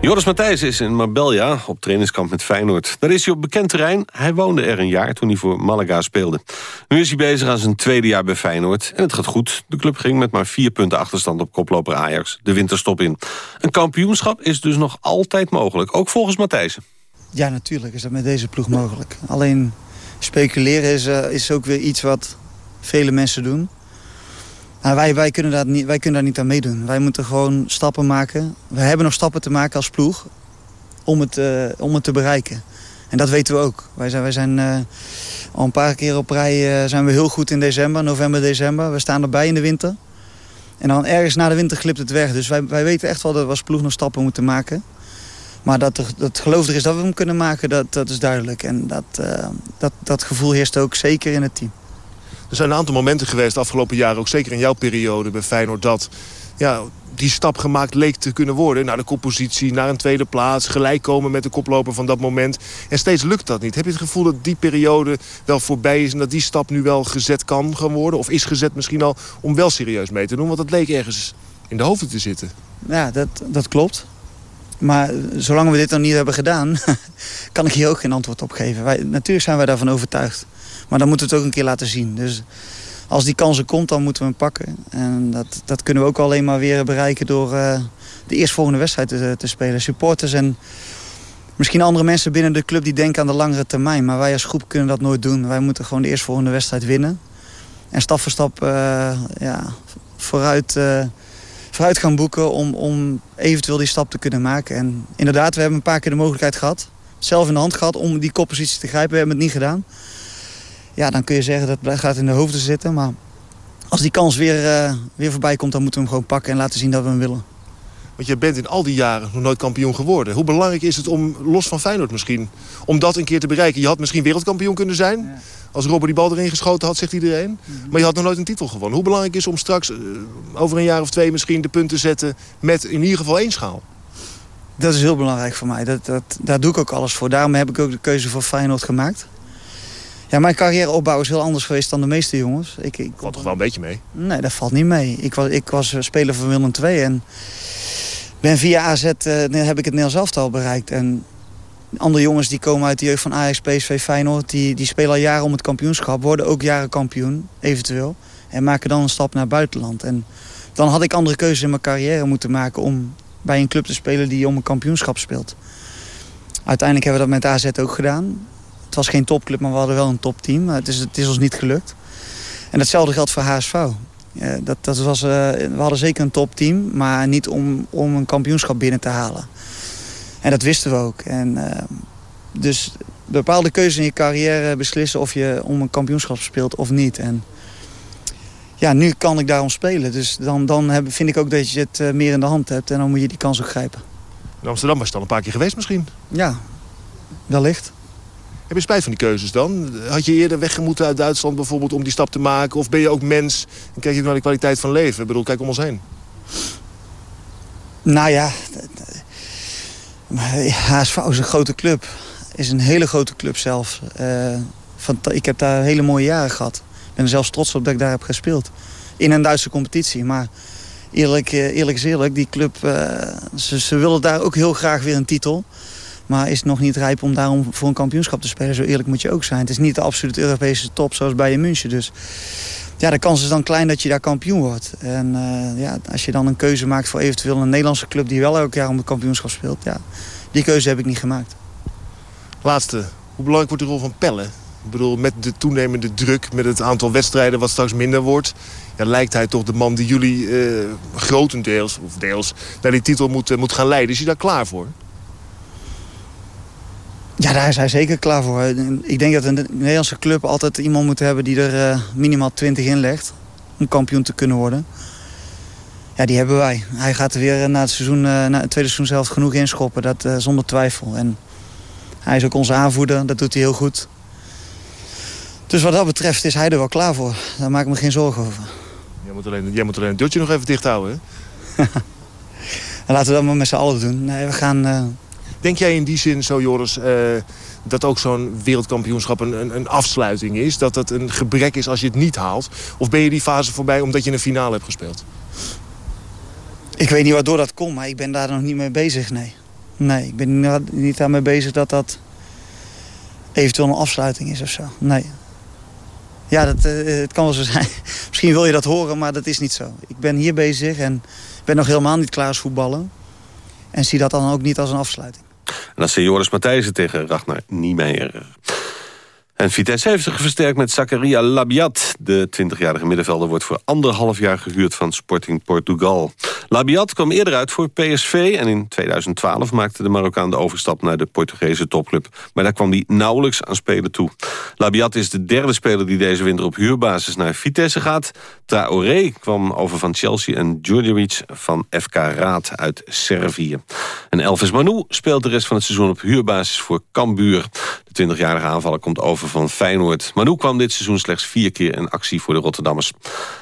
Joris Matthijs is in Marbella op trainingskamp met Feyenoord. Daar is hij op bekend terrein. Hij woonde er een jaar toen hij voor Malaga speelde. Nu is hij bezig aan zijn tweede jaar bij Feyenoord. En het gaat goed. De club ging met maar vier punten achterstand op koploper Ajax de winterstop in. Een kampioenschap is dus nog altijd mogelijk. Ook volgens Matthijs. Ja, natuurlijk is dat met deze ploeg mogelijk. Alleen speculeren is, uh, is ook weer iets wat vele mensen doen. Nou, wij, wij, kunnen daar niet, wij kunnen daar niet aan meedoen. Wij moeten gewoon stappen maken. We hebben nog stappen te maken als ploeg om het, uh, om het te bereiken. En dat weten we ook. Wij zijn, wij zijn uh, al een paar keer op rij uh, zijn we heel goed in december, november, december. We staan erbij in de winter. En dan ergens na de winter glipt het weg. Dus wij, wij weten echt wel dat we als ploeg nog stappen moeten maken. Maar dat, dat geloof er is dat we hem kunnen maken, dat, dat is duidelijk. En dat, dat, dat gevoel heerst ook zeker in het team. Er zijn een aantal momenten geweest de afgelopen jaren... ook zeker in jouw periode bij Feyenoord... dat ja, die stap gemaakt leek te kunnen worden. Naar de koppositie, naar een tweede plaats. Gelijk komen met de koploper van dat moment. En steeds lukt dat niet. Heb je het gevoel dat die periode wel voorbij is... en dat die stap nu wel gezet kan gaan worden? Of is gezet misschien al om wel serieus mee te doen? Want dat leek ergens in de hoofden te zitten. Ja, dat, dat klopt. Maar zolang we dit nog niet hebben gedaan... kan ik hier ook geen antwoord op geven. Wij, natuurlijk zijn wij daarvan overtuigd. Maar dan moeten we het ook een keer laten zien. Dus als die kans er komt, dan moeten we hem pakken. En dat, dat kunnen we ook alleen maar weer bereiken door uh, de eerstvolgende wedstrijd te, te, spelen. Supporters en misschien andere mensen binnen de club die denken aan de langere termijn. Maar wij als groep kunnen dat nooit doen. Wij moeten gewoon de eerstvolgende wedstrijd winnen. En stap voor stap uh, ja, vooruit, uh, vooruit gaan boeken om, om eventueel die stap te kunnen maken. En inderdaad, we hebben een paar keer de mogelijkheid gehad. Zelf in de hand gehad om die koppositie te grijpen. We hebben het niet gedaan ja, dan kun je zeggen dat gaat in de hoofden zitten. Maar als die kans weer, uh, weer voorbij komt, dan moeten we hem gewoon pakken en laten zien dat we hem willen. Want je bent in al die jaren nog nooit kampioen geworden. Hoe belangrijk is het om, los van Feyenoord misschien, om dat een keer te bereiken? Je had misschien wereldkampioen kunnen zijn. Ja. Als Robert die bal erin geschoten had, zegt iedereen. Mm -hmm. Maar je had nog nooit een titel gewonnen. Hoe belangrijk is om straks, uh, over een jaar of twee misschien, de punten te zetten met in ieder geval één schaal? Dat is heel belangrijk voor mij. Dat, dat, daar doe ik ook alles voor. Daarom heb ik ook de keuze voor Feyenoord gemaakt. Ja, mijn carrièreopbouw is heel anders geweest dan de meeste jongens. Ik, ik... Valt toch wel een beetje mee? Nee, dat valt niet mee. Ik was, ik was speler van Willem II en ben via AZ uh, heb ik het Nederlands elftal bereikt. En andere jongens die komen uit de jeugd van Ajax, PSV, Feyenoord... Die, die spelen al jaren om het kampioenschap, worden ook jaren kampioen, eventueel. En maken dan een stap naar het buitenland. En dan had ik andere keuzes in mijn carrière moeten maken... om bij een club te spelen die om een kampioenschap speelt. Uiteindelijk hebben we dat met AZ ook gedaan. Het was geen topclub, maar we hadden wel een topteam. Het is, het is ons niet gelukt. En datzelfde geldt voor HSV. Uh, dat, dat was, uh, we hadden zeker een topteam, maar niet om, om een kampioenschap binnen te halen. En dat wisten we ook. En, uh, dus bepaalde keuzes in je carrière beslissen of je om een kampioenschap speelt of niet. En ja, nu kan ik daarom spelen. Dus dan, dan heb, vind ik ook dat je het meer in de hand hebt. En dan moet je die kans ook grijpen. In Amsterdam was je al een paar keer geweest misschien? Ja, wellicht. Heb je spijt van die keuzes dan? Had je eerder weggemoeten uit Duitsland bijvoorbeeld om die stap te maken? Of ben je ook mens en kijk je naar de kwaliteit van leven? Ik bedoel, kijk om ons heen. Nou ja, HSV is een grote club. Is een hele grote club zelf. Van, ik heb daar hele mooie jaren gehad. Ik ben er zelfs trots op dat ik daar heb gespeeld. In een Duitse competitie. Maar eerlijk, eh, eerlijk eerlijk, die club, uh, ze, ze willen daar ook heel graag weer een titel. Maar is nog niet rijp om daarom voor een kampioenschap te spelen. Zo eerlijk moet je ook zijn. Het is niet de absolute Europese top zoals bij je München. Dus ja, de kans is dan klein dat je daar kampioen wordt. En uh, ja, als je dan een keuze maakt voor eventueel een Nederlandse club... die wel elk jaar om het kampioenschap speelt, ja, die keuze heb ik niet gemaakt. Laatste, hoe belangrijk wordt de rol van Pelle? Ik bedoel, met de toenemende druk, met het aantal wedstrijden wat straks minder wordt... Ja, lijkt hij toch de man die jullie uh, grotendeels, of deels, naar die titel moet, moet gaan leiden. Is hij daar klaar voor? Ja, daar is hij zeker klaar voor. Ik denk dat een Nederlandse club altijd iemand moet hebben die er uh, minimaal 20 in legt. Om kampioen te kunnen worden. Ja, die hebben wij. Hij gaat er weer na het, seizoen, uh, na het tweede seizoen zelf genoeg inschoppen. Dat uh, zonder twijfel. En hij is ook onze aanvoerder. Dat doet hij heel goed. Dus wat dat betreft is hij er wel klaar voor. Daar maak ik me geen zorgen over. Jij moet alleen, jij moet alleen het deurtje nog even dicht houden, hè? laten we dat maar met z'n allen doen. Nee, we gaan Denk jij in die zin zo, Joris, uh, dat ook zo'n wereldkampioenschap een, een, een, afsluiting is? Dat dat een gebrek is als je het niet haalt? Of ben je die fase voorbij omdat je een finale hebt gespeeld? Ik weet niet waardoor dat komt, maar ik ben daar nog niet mee bezig, nee. Nee, ik ben niet daarmee bezig dat dat eventueel een afsluiting is of zo. Nee. Ja, dat, uh, het kan wel zo zijn. Misschien wil je dat horen, maar dat is niet zo. Ik ben hier bezig en ben nog helemaal niet klaar als voetballen. En zie dat dan ook niet als een afsluiting. En dat is Joris Matthijssen tegen Ragnar Niemeyer. En Vitesse heeft zich versterkt met Zakaria Labiat. De 20-jarige middenvelder wordt voor anderhalf jaar gehuurd van Sporting Portugal. Labiat kwam eerder uit voor PSV en in 2012 maakte de Marokkaan de overstap naar de Portugese topclub. Maar daar kwam hij nauwelijks aan spelen toe. Labiat is de derde speler die deze winter op huurbasis naar Vitesse gaat. Traoré kwam over van Chelsea en Djurdjevic van FK Raad uit Servië. En Elvis Manu speelt de rest van het seizoen op huurbasis voor Cambuur. De 20-jarige aanvaller komt over van Feyenoord. Manu kwam dit seizoen slechts vier keer in actie voor de Rotterdammers.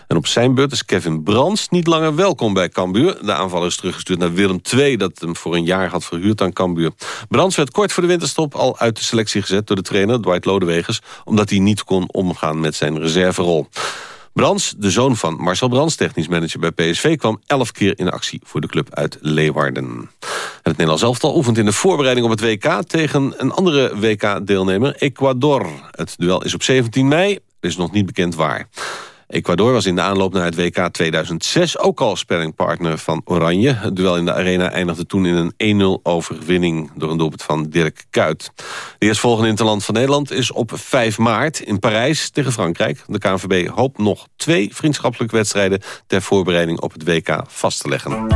En op zijn beurt is Kevin Brands niet langer welkom bij Cambuur. De aanvaller is teruggestuurd naar Willem II... dat hem voor een jaar had verhuurd aan Cambuur. Brands werd kort voor de winterstop al uit de selectie gezet... door de trainer Dwight Lodewegers... omdat hij niet kon omgaan met zijn reserverol. Brands, de zoon van Marcel Brands, technisch manager bij PSV... kwam elf keer in actie voor de club uit Leeuwarden. Het Nederlands elftal oefent in de voorbereiding op het WK... tegen een andere WK-deelnemer, Ecuador. Het duel is op 17 mei, is nog niet bekend waar. Ecuador was in de aanloop naar het WK 2006 ook al spellingpartner van Oranje. Het duel in de arena eindigde toen in een 1-0 overwinning door een doelpunt van Dirk Kuyt. De eerstvolgende interland van Nederland is op 5 maart in Parijs tegen Frankrijk. De KNVB hoopt nog twee vriendschappelijke wedstrijden ter voorbereiding op het WK vast te leggen.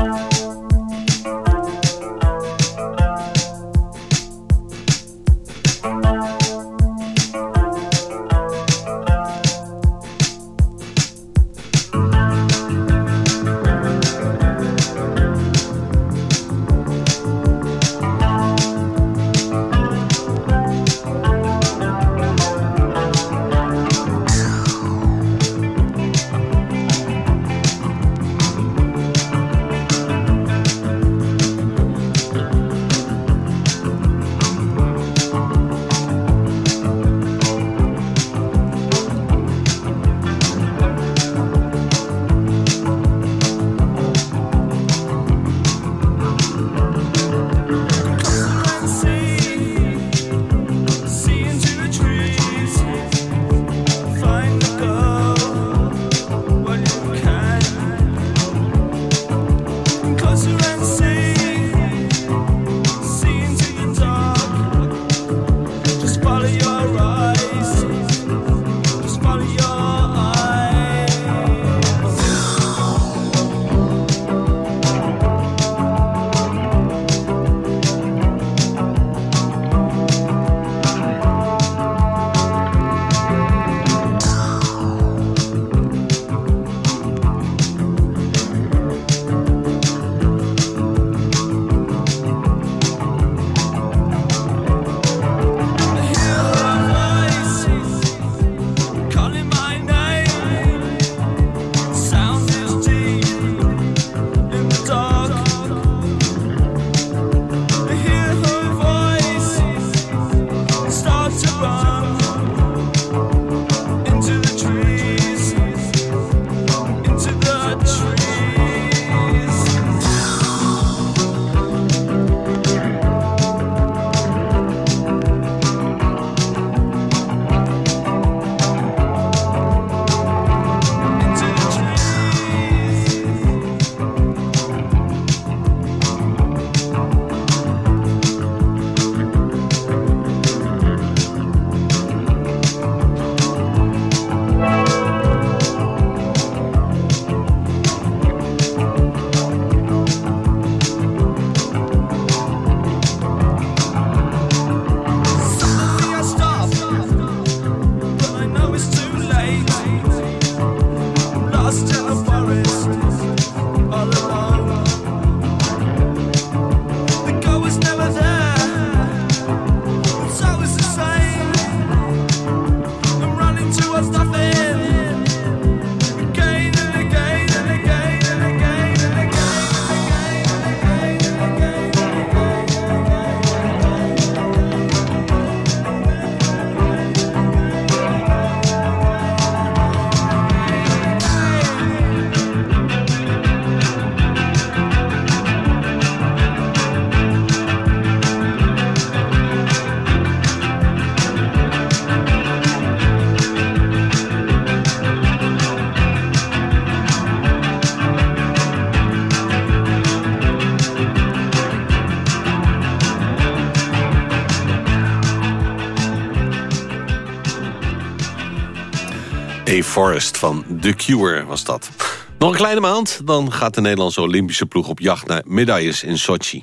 Forest van The Cure was dat. Nog een kleine maand, dan gaat de Nederlandse Olympische ploeg op jacht naar medailles in Sochi.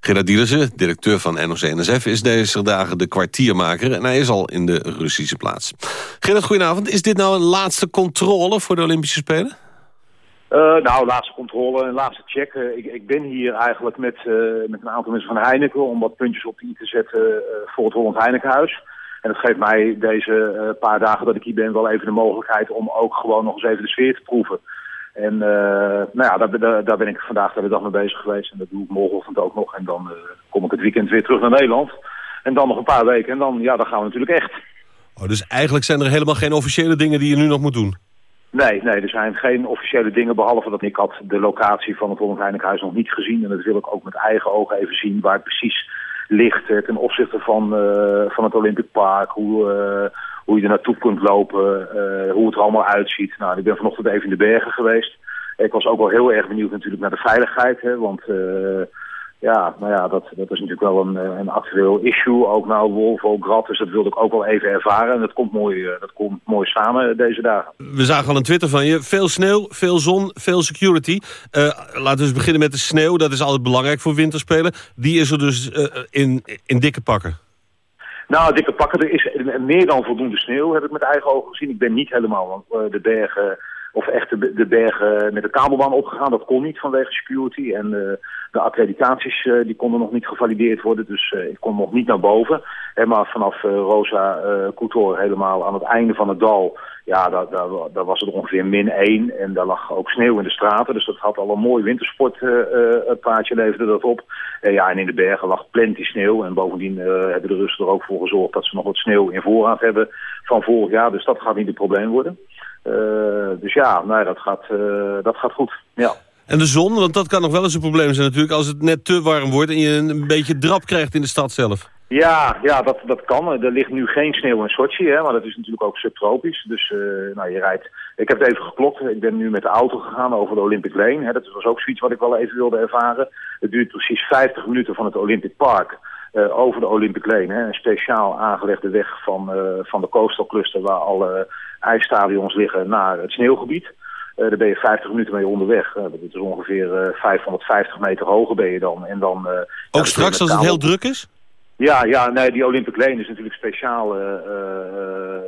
Gerard Dielissen, directeur van NOC-NSF, is deze dagen de kwartiermaker... en hij is al in de Russische plaats. Gerard, goedenavond. Is dit nou een laatste controle voor de Olympische Spelen? Uh, nou, laatste controle en laatste check. Uh, ik, ik, ben hier eigenlijk met, uh, met een aantal mensen van Heineken om wat puntjes op i te zetten voor het Holland Heinekenhuis. En dat geeft mij deze paar dagen dat ik hier ben wel even de mogelijkheid om ook gewoon nog eens even de sfeer te proeven. En nou ja, daar, daar, ben ik vandaag de dag mee bezig geweest en dat doe ik morgenochtend ook nog. En dan kom ik het weekend weer terug naar Nederland. En dan nog een paar weken en dan, ja, dan gaan we natuurlijk echt. Oh, dus eigenlijk zijn er helemaal geen officiële dingen die je nu nog moet doen? Nee, nee, er zijn geen officiële dingen, behalve dat ik had de locatie van het Holland Heinekenhuis nog niet gezien. En dat wil ik ook met eigen ogen even zien waar precies ligt eh, ten opzichte van, uh, van het Olympic Park. Hoe, uh, hoe je er naartoe kunt lopen, hoe het er allemaal uitziet. Nou, ik ben vanochtend even in de bergen geweest. Ik was ook wel heel erg benieuwd natuurlijk naar de veiligheid, hè, want ja, nou ja, dat, dat is natuurlijk wel een, eh, een actueel issue. Ook nou Volvo, Grad, dus dat wilde ik ook wel even ervaren. En dat komt mooi, eh, dat komt mooi samen deze dagen. We zagen al een Twitter van je. Veel sneeuw, veel zon, veel security. Uh, laten we eens beginnen met de sneeuw. Dat is altijd belangrijk voor winterspelen. Die is er dus uh, in, in dikke pakken. Nou, dikke pakken. Er is meer dan voldoende sneeuw, heb ik met eigen ogen gezien. Ik ben niet helemaal de bergen of echt de, bergen met de kabelbaan opgegaan. Dat kon niet vanwege security. En uh, de accreditaties uh, die konden nog niet gevalideerd worden. Dus uh, ik kon nog niet naar boven. En maar vanaf Rosa Couture helemaal aan het einde van het dal... ja, daar, was het ongeveer min 1. En daar lag ook sneeuw in de straten. Dus dat had al een mooi wintersportplaatje leverde dat op. ja, en in de bergen lag plenty sneeuw. En bovendien hebben de Russen er ook voor gezorgd... dat ze nog wat sneeuw in voorraad hebben van vorig jaar. Dus dat gaat niet het probleem worden. Uh, dus ja, nee, dat, gaat, uh, dat gaat goed. Ja. En de zon, want dat kan nog wel eens een probleem zijn natuurlijk... als het net te warm wordt en je een beetje drap krijgt in de stad zelf. Ja, ja dat, dat kan. Er ligt nu geen sneeuw in Sochi, hè, maar dat is natuurlijk ook subtropisch. Dus uh, nou, je rijdt... Ik heb het even geklokt. Ik ben nu met de auto gegaan over de Olympic Lane. Hè. Dat was ook zoiets wat ik wel even wilde ervaren. Het duurt precies 50 minuten van het Olympic Park... Uh, over de Olympic Lane. Hè, een speciaal aangelegde weg van, uh, van de Coastal Cluster... waar alle ijsstadions liggen naar het sneeuwgebied. Uh, daar ben je 50 minuten mee onderweg. Uh, dat is ongeveer 550 meter hoger ben je dan. En dan Ook straks als het heel druk is? Ja, ja nee, die Olympic Lane is natuurlijk speciaal,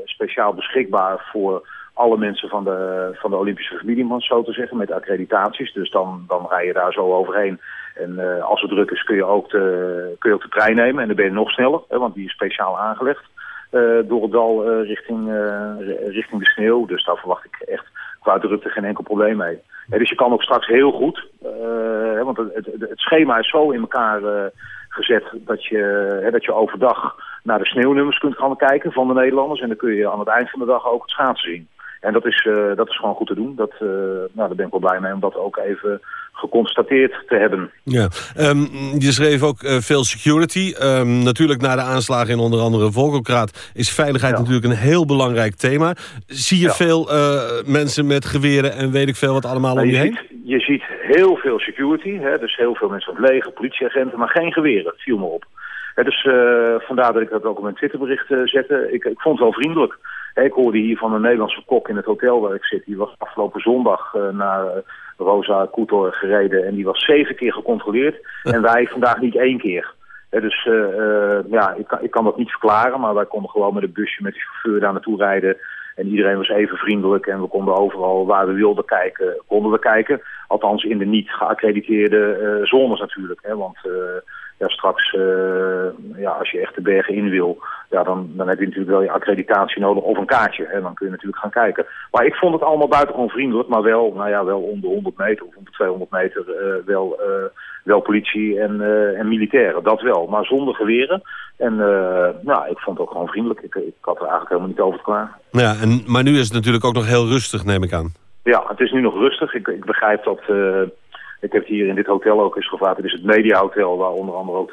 speciaal beschikbaar voor alle mensen van de, van de Olympische familie, om zo te zeggen, met accreditaties. Dus dan, dan rij je daar zo overheen. En als het druk is kun je, ook de, kun je ook de trein nemen en dan ben je nog sneller, hè, want die is speciaal aangelegd. Uh, door het dal uh, richting, richting de sneeuw. Dus daar verwacht ik echt qua drukte geen enkel probleem mee. dus je kan ook straks heel goed, want het, het, het, schema is zo in elkaar gezet dat je, dat je overdag naar de sneeuwnummers kunt gaan kijken van de Nederlanders. En dan kun je aan het eind van de dag ook het schaatsen zien. En dat is, uh, dat is gewoon goed te doen. Dat, uh, nou, daar ben ik wel blij mee om dat ook even geconstateerd te hebben. Ja, um, je schreef ook uh, veel security. Um, natuurlijk na de aanslagen in onder andere Volkokraat... is veiligheid ja. natuurlijk een heel belangrijk thema. Zie je ja. veel mensen met geweren en weet ik veel wat allemaal nou, om je, je heen? Ziet, je ziet heel veel security. Hè, dus heel veel mensen van het leger, politieagenten... maar geen geweren, viel me op. Hè, dus vandaar dat ik dat ook op mijn Twitterbericht zette. Ik, ik vond het wel vriendelijk... Ik hoorde hier van een Nederlandse kok in het hotel waar ik zit. Die was afgelopen zondag uh, naar uh, Rosa Coutor gereden en die was zeven keer gecontroleerd. En wij vandaag niet één keer. He, dus uh, ja, ik kan, ik kan dat niet verklaren, maar wij konden gewoon met een busje met de chauffeur daar naartoe rijden. En iedereen was even vriendelijk en we konden overal waar we wilden kijken, konden we kijken. Althans in de niet geaccrediteerde zones natuurlijk. Hè, want ja, straks, ja, als je echt de bergen in wil, ja, dan, dan heb je natuurlijk wel je accreditatie nodig of een kaartje. En dan kun je natuurlijk gaan kijken. Maar ik vond het allemaal buitengewoon vriendelijk, maar wel, nou ja, wel om de 100 meter of om de 200 meter uh, wel, uh, wel politie en, en militairen. Dat wel, maar zonder geweren. En nou, ik vond het ook gewoon vriendelijk. Ik, ik had er eigenlijk helemaal niet over te klaar. Ja, en, maar nu is het natuurlijk ook nog heel rustig, neem ik aan. Ja, het is nu nog rustig. Ik, ik begrijp dat... ik heb hier in dit hotel ook eens gevraagd. Het is het Mediahotel, waar onder andere ook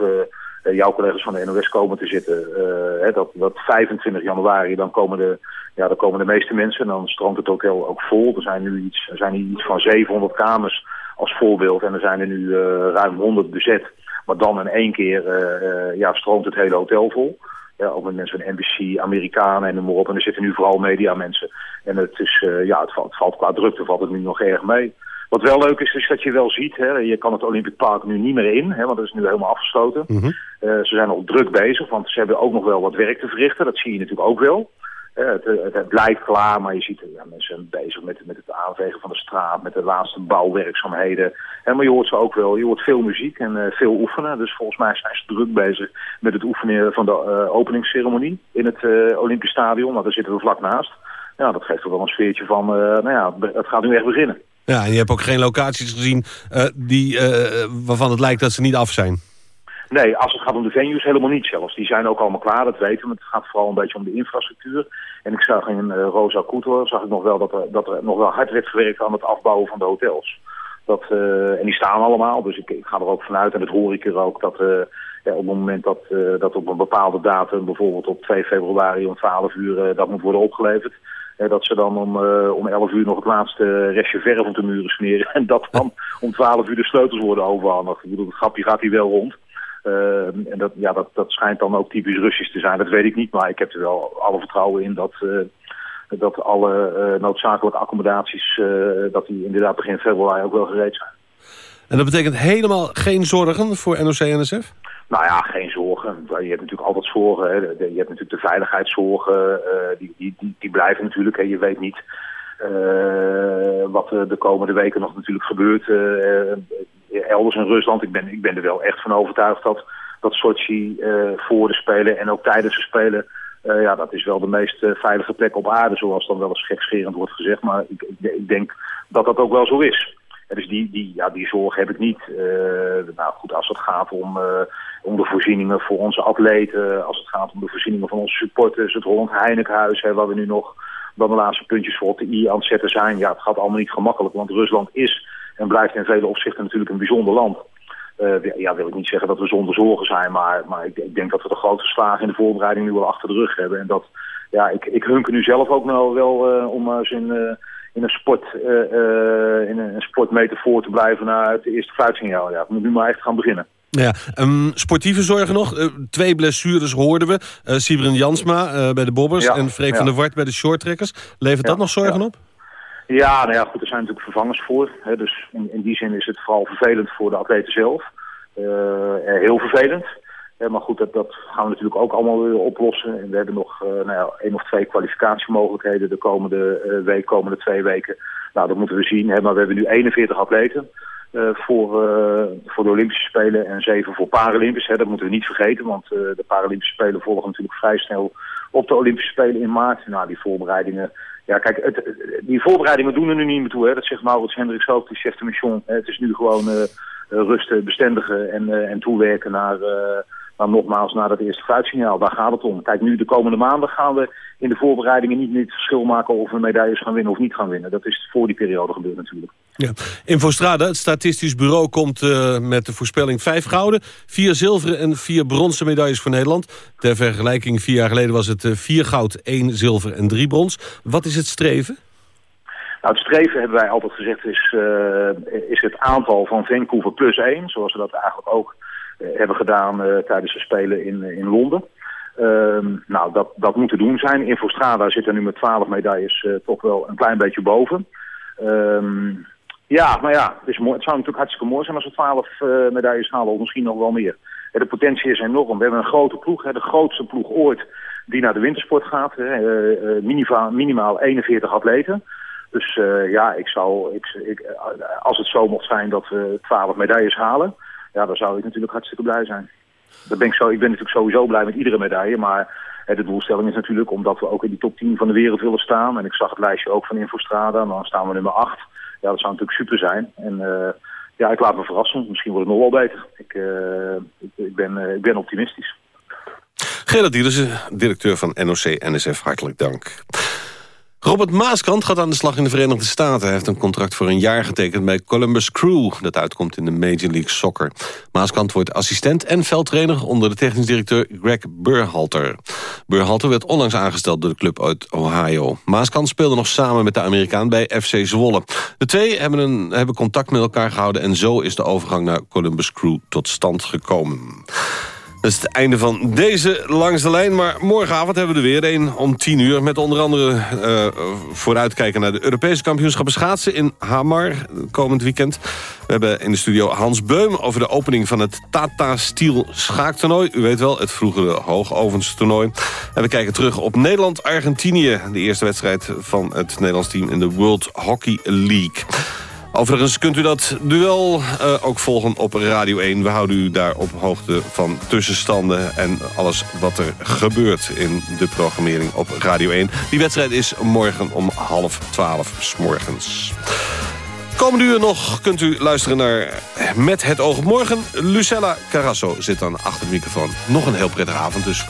jouw collega's van de NOS komen te zitten. Uh, hè, dat, dat 25 januari, dan komen, de, ja, dan komen de meeste mensen en dan stroomt het hotel ook vol. Er zijn nu iets, er zijn nu iets van 700 kamers als voorbeeld en er zijn er nu ruim 100 bezet. Maar dan in één keer ja, stroomt het hele hotel vol. Ja, ook met mensen van NBC, Amerikanen en noem maar op. En er zitten nu vooral mediamensen. En het, is, ja, het, valt, het valt qua drukte valt het nu nog erg mee. Wat wel leuk is, is dat je wel ziet, hè, je kan het Olympic Park nu niet meer in, hè, want dat is nu helemaal afgesloten. Mm -hmm. uh, ze zijn al druk bezig, want ze hebben ook nog wel wat werk te verrichten. Dat zie je natuurlijk ook wel. Uh, het, het, het, blijft klaar, maar je ziet ja, mensen bezig met, met het aanvegen van de straat, met de laatste bouwwerkzaamheden. En, maar je hoort ze ook wel, je hoort veel muziek en uh, veel oefenen. Dus volgens mij zijn ze druk bezig met het oefenen van de openingsceremonie in het Olympisch Stadion. Nou, daar zitten we vlak naast. Ja, dat geeft toch wel een sfeertje van, nou ja, het gaat nu echt beginnen. Ja, en je hebt ook geen locaties gezien uh, die, uh, waarvan het lijkt dat ze niet af zijn. Nee, als het gaat om de venues helemaal niet zelfs. Die zijn ook allemaal klaar, dat weten we. Het gaat vooral een beetje om de infrastructuur. En ik zag in uh, Rosa zag ik nog wel dat er, dat er nog wel hard werd gewerkt aan het afbouwen van de hotels. Dat, en die staan allemaal, dus ik, ik, ga er ook vanuit, en dat hoor ik er ook, dat ja, op het moment dat, dat op een bepaalde datum, bijvoorbeeld op 2 februari om 12 uur, dat moet worden opgeleverd, dat ze dan om, uh, om 11 uur nog het laatste restje verf op de muren smeren. En dat dan om 12 uur de sleutels worden overhandigd. Ik bedoel, het grapje gaat hier wel rond. Uh, en dat, ja, dat, dat schijnt dan ook typisch Russisch te zijn. Dat weet ik niet, maar ik heb er wel alle vertrouwen in dat, uh, dat alle noodzakelijke accommodaties... dat die inderdaad begin februari ook wel gereed zijn. En dat betekent helemaal geen zorgen voor NOC-NSF? Nou ja, geen zorgen. Je hebt natuurlijk altijd zorgen. Hè. Je hebt natuurlijk de veiligheidszorgen. Uh, die, die, die, blijven natuurlijk. Hè. Je weet niet uh, wat de komende weken nog natuurlijk gebeurt. Uh, elders in Rusland. Ik ben, ik ben er wel echt van overtuigd dat, dat Sochi voor de Spelen en ook tijdens de Spelen... ja, dat is wel de meest veilige plek op aarde, zoals dan wel eens gekscherend wordt gezegd. Maar ik, ik, ik denk dat dat ook wel zo is. Dus die, die, ja, die zorg heb ik niet. nou goed, als het gaat om om de voorzieningen voor onze atleten, als het gaat om de voorzieningen van onze supporters, het Holland Heinekenhuis, hè, waar we nu nog dan de laatste puntjes voor op de i aan het zetten zijn. Ja, het gaat allemaal niet gemakkelijk, want Rusland is en blijft in vele opzichten natuurlijk een bijzonder land. Uh, ja, wil ik niet zeggen dat we zonder zorgen zijn, maar, maar ik, ik, denk dat we de grootste slagen in de voorbereiding nu wel achter de rug hebben. En dat, ja, ik, ik hunker nu zelf ook nou wel uh, om uh, in een sport, in een, sportmetafoor te blijven naar het eerste fluitsignaal. Ja, we moeten nu maar echt gaan beginnen. Ja, um, sportieve zorgen nog. Uh, twee blessures hoorden we. Uh, Sibren Jansma uh, bij de bobbers ja, en Freek ja. van der Wart bij de shorttrekkers. Levert dat nog zorgen op? Ja, nou ja, goed, er zijn natuurlijk vervangers voor. Hè, dus in, in, die zin is het vooral vervelend voor de atleten zelf. heel vervelend. Maar goed, dat, dat, gaan we natuurlijk ook allemaal weer oplossen. En we hebben nog nou ja, één of twee kwalificatiemogelijkheden de komende week, komende twee weken. Nou, dat moeten we zien. Hè, maar we hebben nu 41 atleten. Uh, voor, voor de Olympische Spelen en zeven voor Paralympisch. Dat moeten we niet vergeten, want uh, de Paralympische Spelen volgen natuurlijk vrij snel op de Olympische Spelen in maart. Nou, die voorbereidingen... Ja, kijk, die voorbereidingen doen er nu niet meer toe. Hè. Dat zegt Maurits Hendricks ook, de chef de mission. Het is nu gewoon rusten, bestendigen en, en toewerken naar... Maar nogmaals, naar dat eerste fruitsignaal, daar gaat het om. Kijk, nu de komende maanden gaan we in de voorbereidingen niet meer het verschil maken of we medailles gaan winnen of niet gaan winnen. Dat is voor die periode gebeurd natuurlijk. Ja. Infostrada, het statistisch bureau, komt uh, met de voorspelling vijf gouden, vier zilveren en vier bronzen medailles voor Nederland. Ter vergelijking, vier jaar geleden was het uh, vier goud, één zilver en drie brons. Wat is het streven? Nou, het streven, hebben wij altijd gezegd, is, uh, is het aantal van Vancouver plus één. Zoals we dat eigenlijk ook hebben gedaan tijdens de Spelen in, in Londen. Um, nou, dat, dat moet te doen zijn. Infostrada zit er nu met 12 medailles toch wel een klein beetje boven. Um, ja, maar ja, het, is mooi, zou natuurlijk hartstikke mooi zijn als we twaalf uh, medailles halen, of misschien nog wel meer. De potentie is enorm. We hebben een grote ploeg, de grootste ploeg ooit die naar de wintersport gaat. Minimaal, minimaal 41 atleten. Dus ja, ik zou, ik, als het zo mocht zijn dat we 12 medailles halen, ja, dan zou ik natuurlijk hartstikke blij zijn. Dat ben ik, zo, ik ben natuurlijk sowieso blij met iedere medaille, maar de doelstelling is natuurlijk omdat we ook in die top 10 van de wereld willen staan. En ik zag het lijstje ook van Infostrada, en dan staan we nummer 8 ja, dat zou natuurlijk super zijn. En uh, ja, ik laat me verrassen. Misschien wordt het nog wel beter. Ik, uh, ik, ben, uh, ik ben optimistisch. Gerard Dielissen, directeur van NOC-NSF, hartelijk dank. Robert Maaskant gaat aan de slag in de Verenigde Staten. Hij heeft een contract voor een jaar getekend bij Columbus Crew... dat uitkomt in de Major League Soccer. Maaskant wordt assistent en veldtrainer... onder de technisch directeur Greg Burhalter. Burhalter werd onlangs aangesteld door de club uit Ohio. Maaskant speelde nog samen met de Amerikaan bij FC Zwolle. De twee hebben, een, hebben contact met elkaar gehouden... en zo is de overgang naar Columbus Crew tot stand gekomen. Dat is het einde van deze Langs de Lijn. Maar morgenavond hebben we er weer een om 10 uur. Met onder andere uh, vooruitkijken naar de Europese kampioenschappen schaatsen in Hamar komend weekend. We hebben in de studio Hans Beum over de opening van het Tata Steel schaaktoernooi. U weet wel, het vroegere hoogovenstoernooi. En we kijken terug op Nederland-Argentinië. De eerste wedstrijd van het Nederlands team in de World Hockey League. Overigens kunt u dat duel uh, ook volgen op Radio 1. We houden u daar op hoogte van tussenstanden... en alles wat er gebeurt in de programmering op Radio 1. Die wedstrijd is morgen om half twaalf s morgens. Komende uur nog kunt u luisteren naar Met het oog morgen. Lucella Carasso zit dan achter de microfoon. Nog een heel prettige avond dus.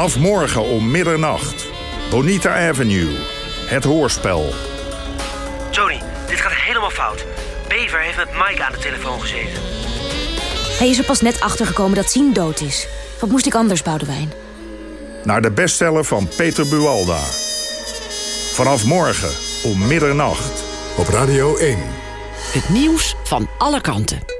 Vanaf morgen om middernacht. Bonita Avenue. Het hoorspel. Tony, dit gaat helemaal fout. Bever heeft met Mike aan de telefoon gezeten. Hij is er pas net achtergekomen dat Sien dood is. Wat moest ik anders, Boudewijn? Naar de bestseller van Peter Bualda. Vanaf morgen om middernacht. Op Radio 1. Het nieuws van alle kanten.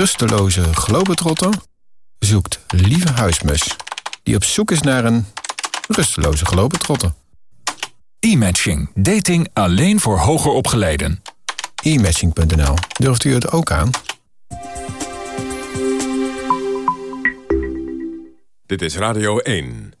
rusteloze globetrotter zoekt lieve huismus... die op zoek is naar een rusteloze globetrotter. E-matching. Dating alleen voor hoger opgeleiden. E-matching.nl. Durft u het ook aan? Dit is Radio 1.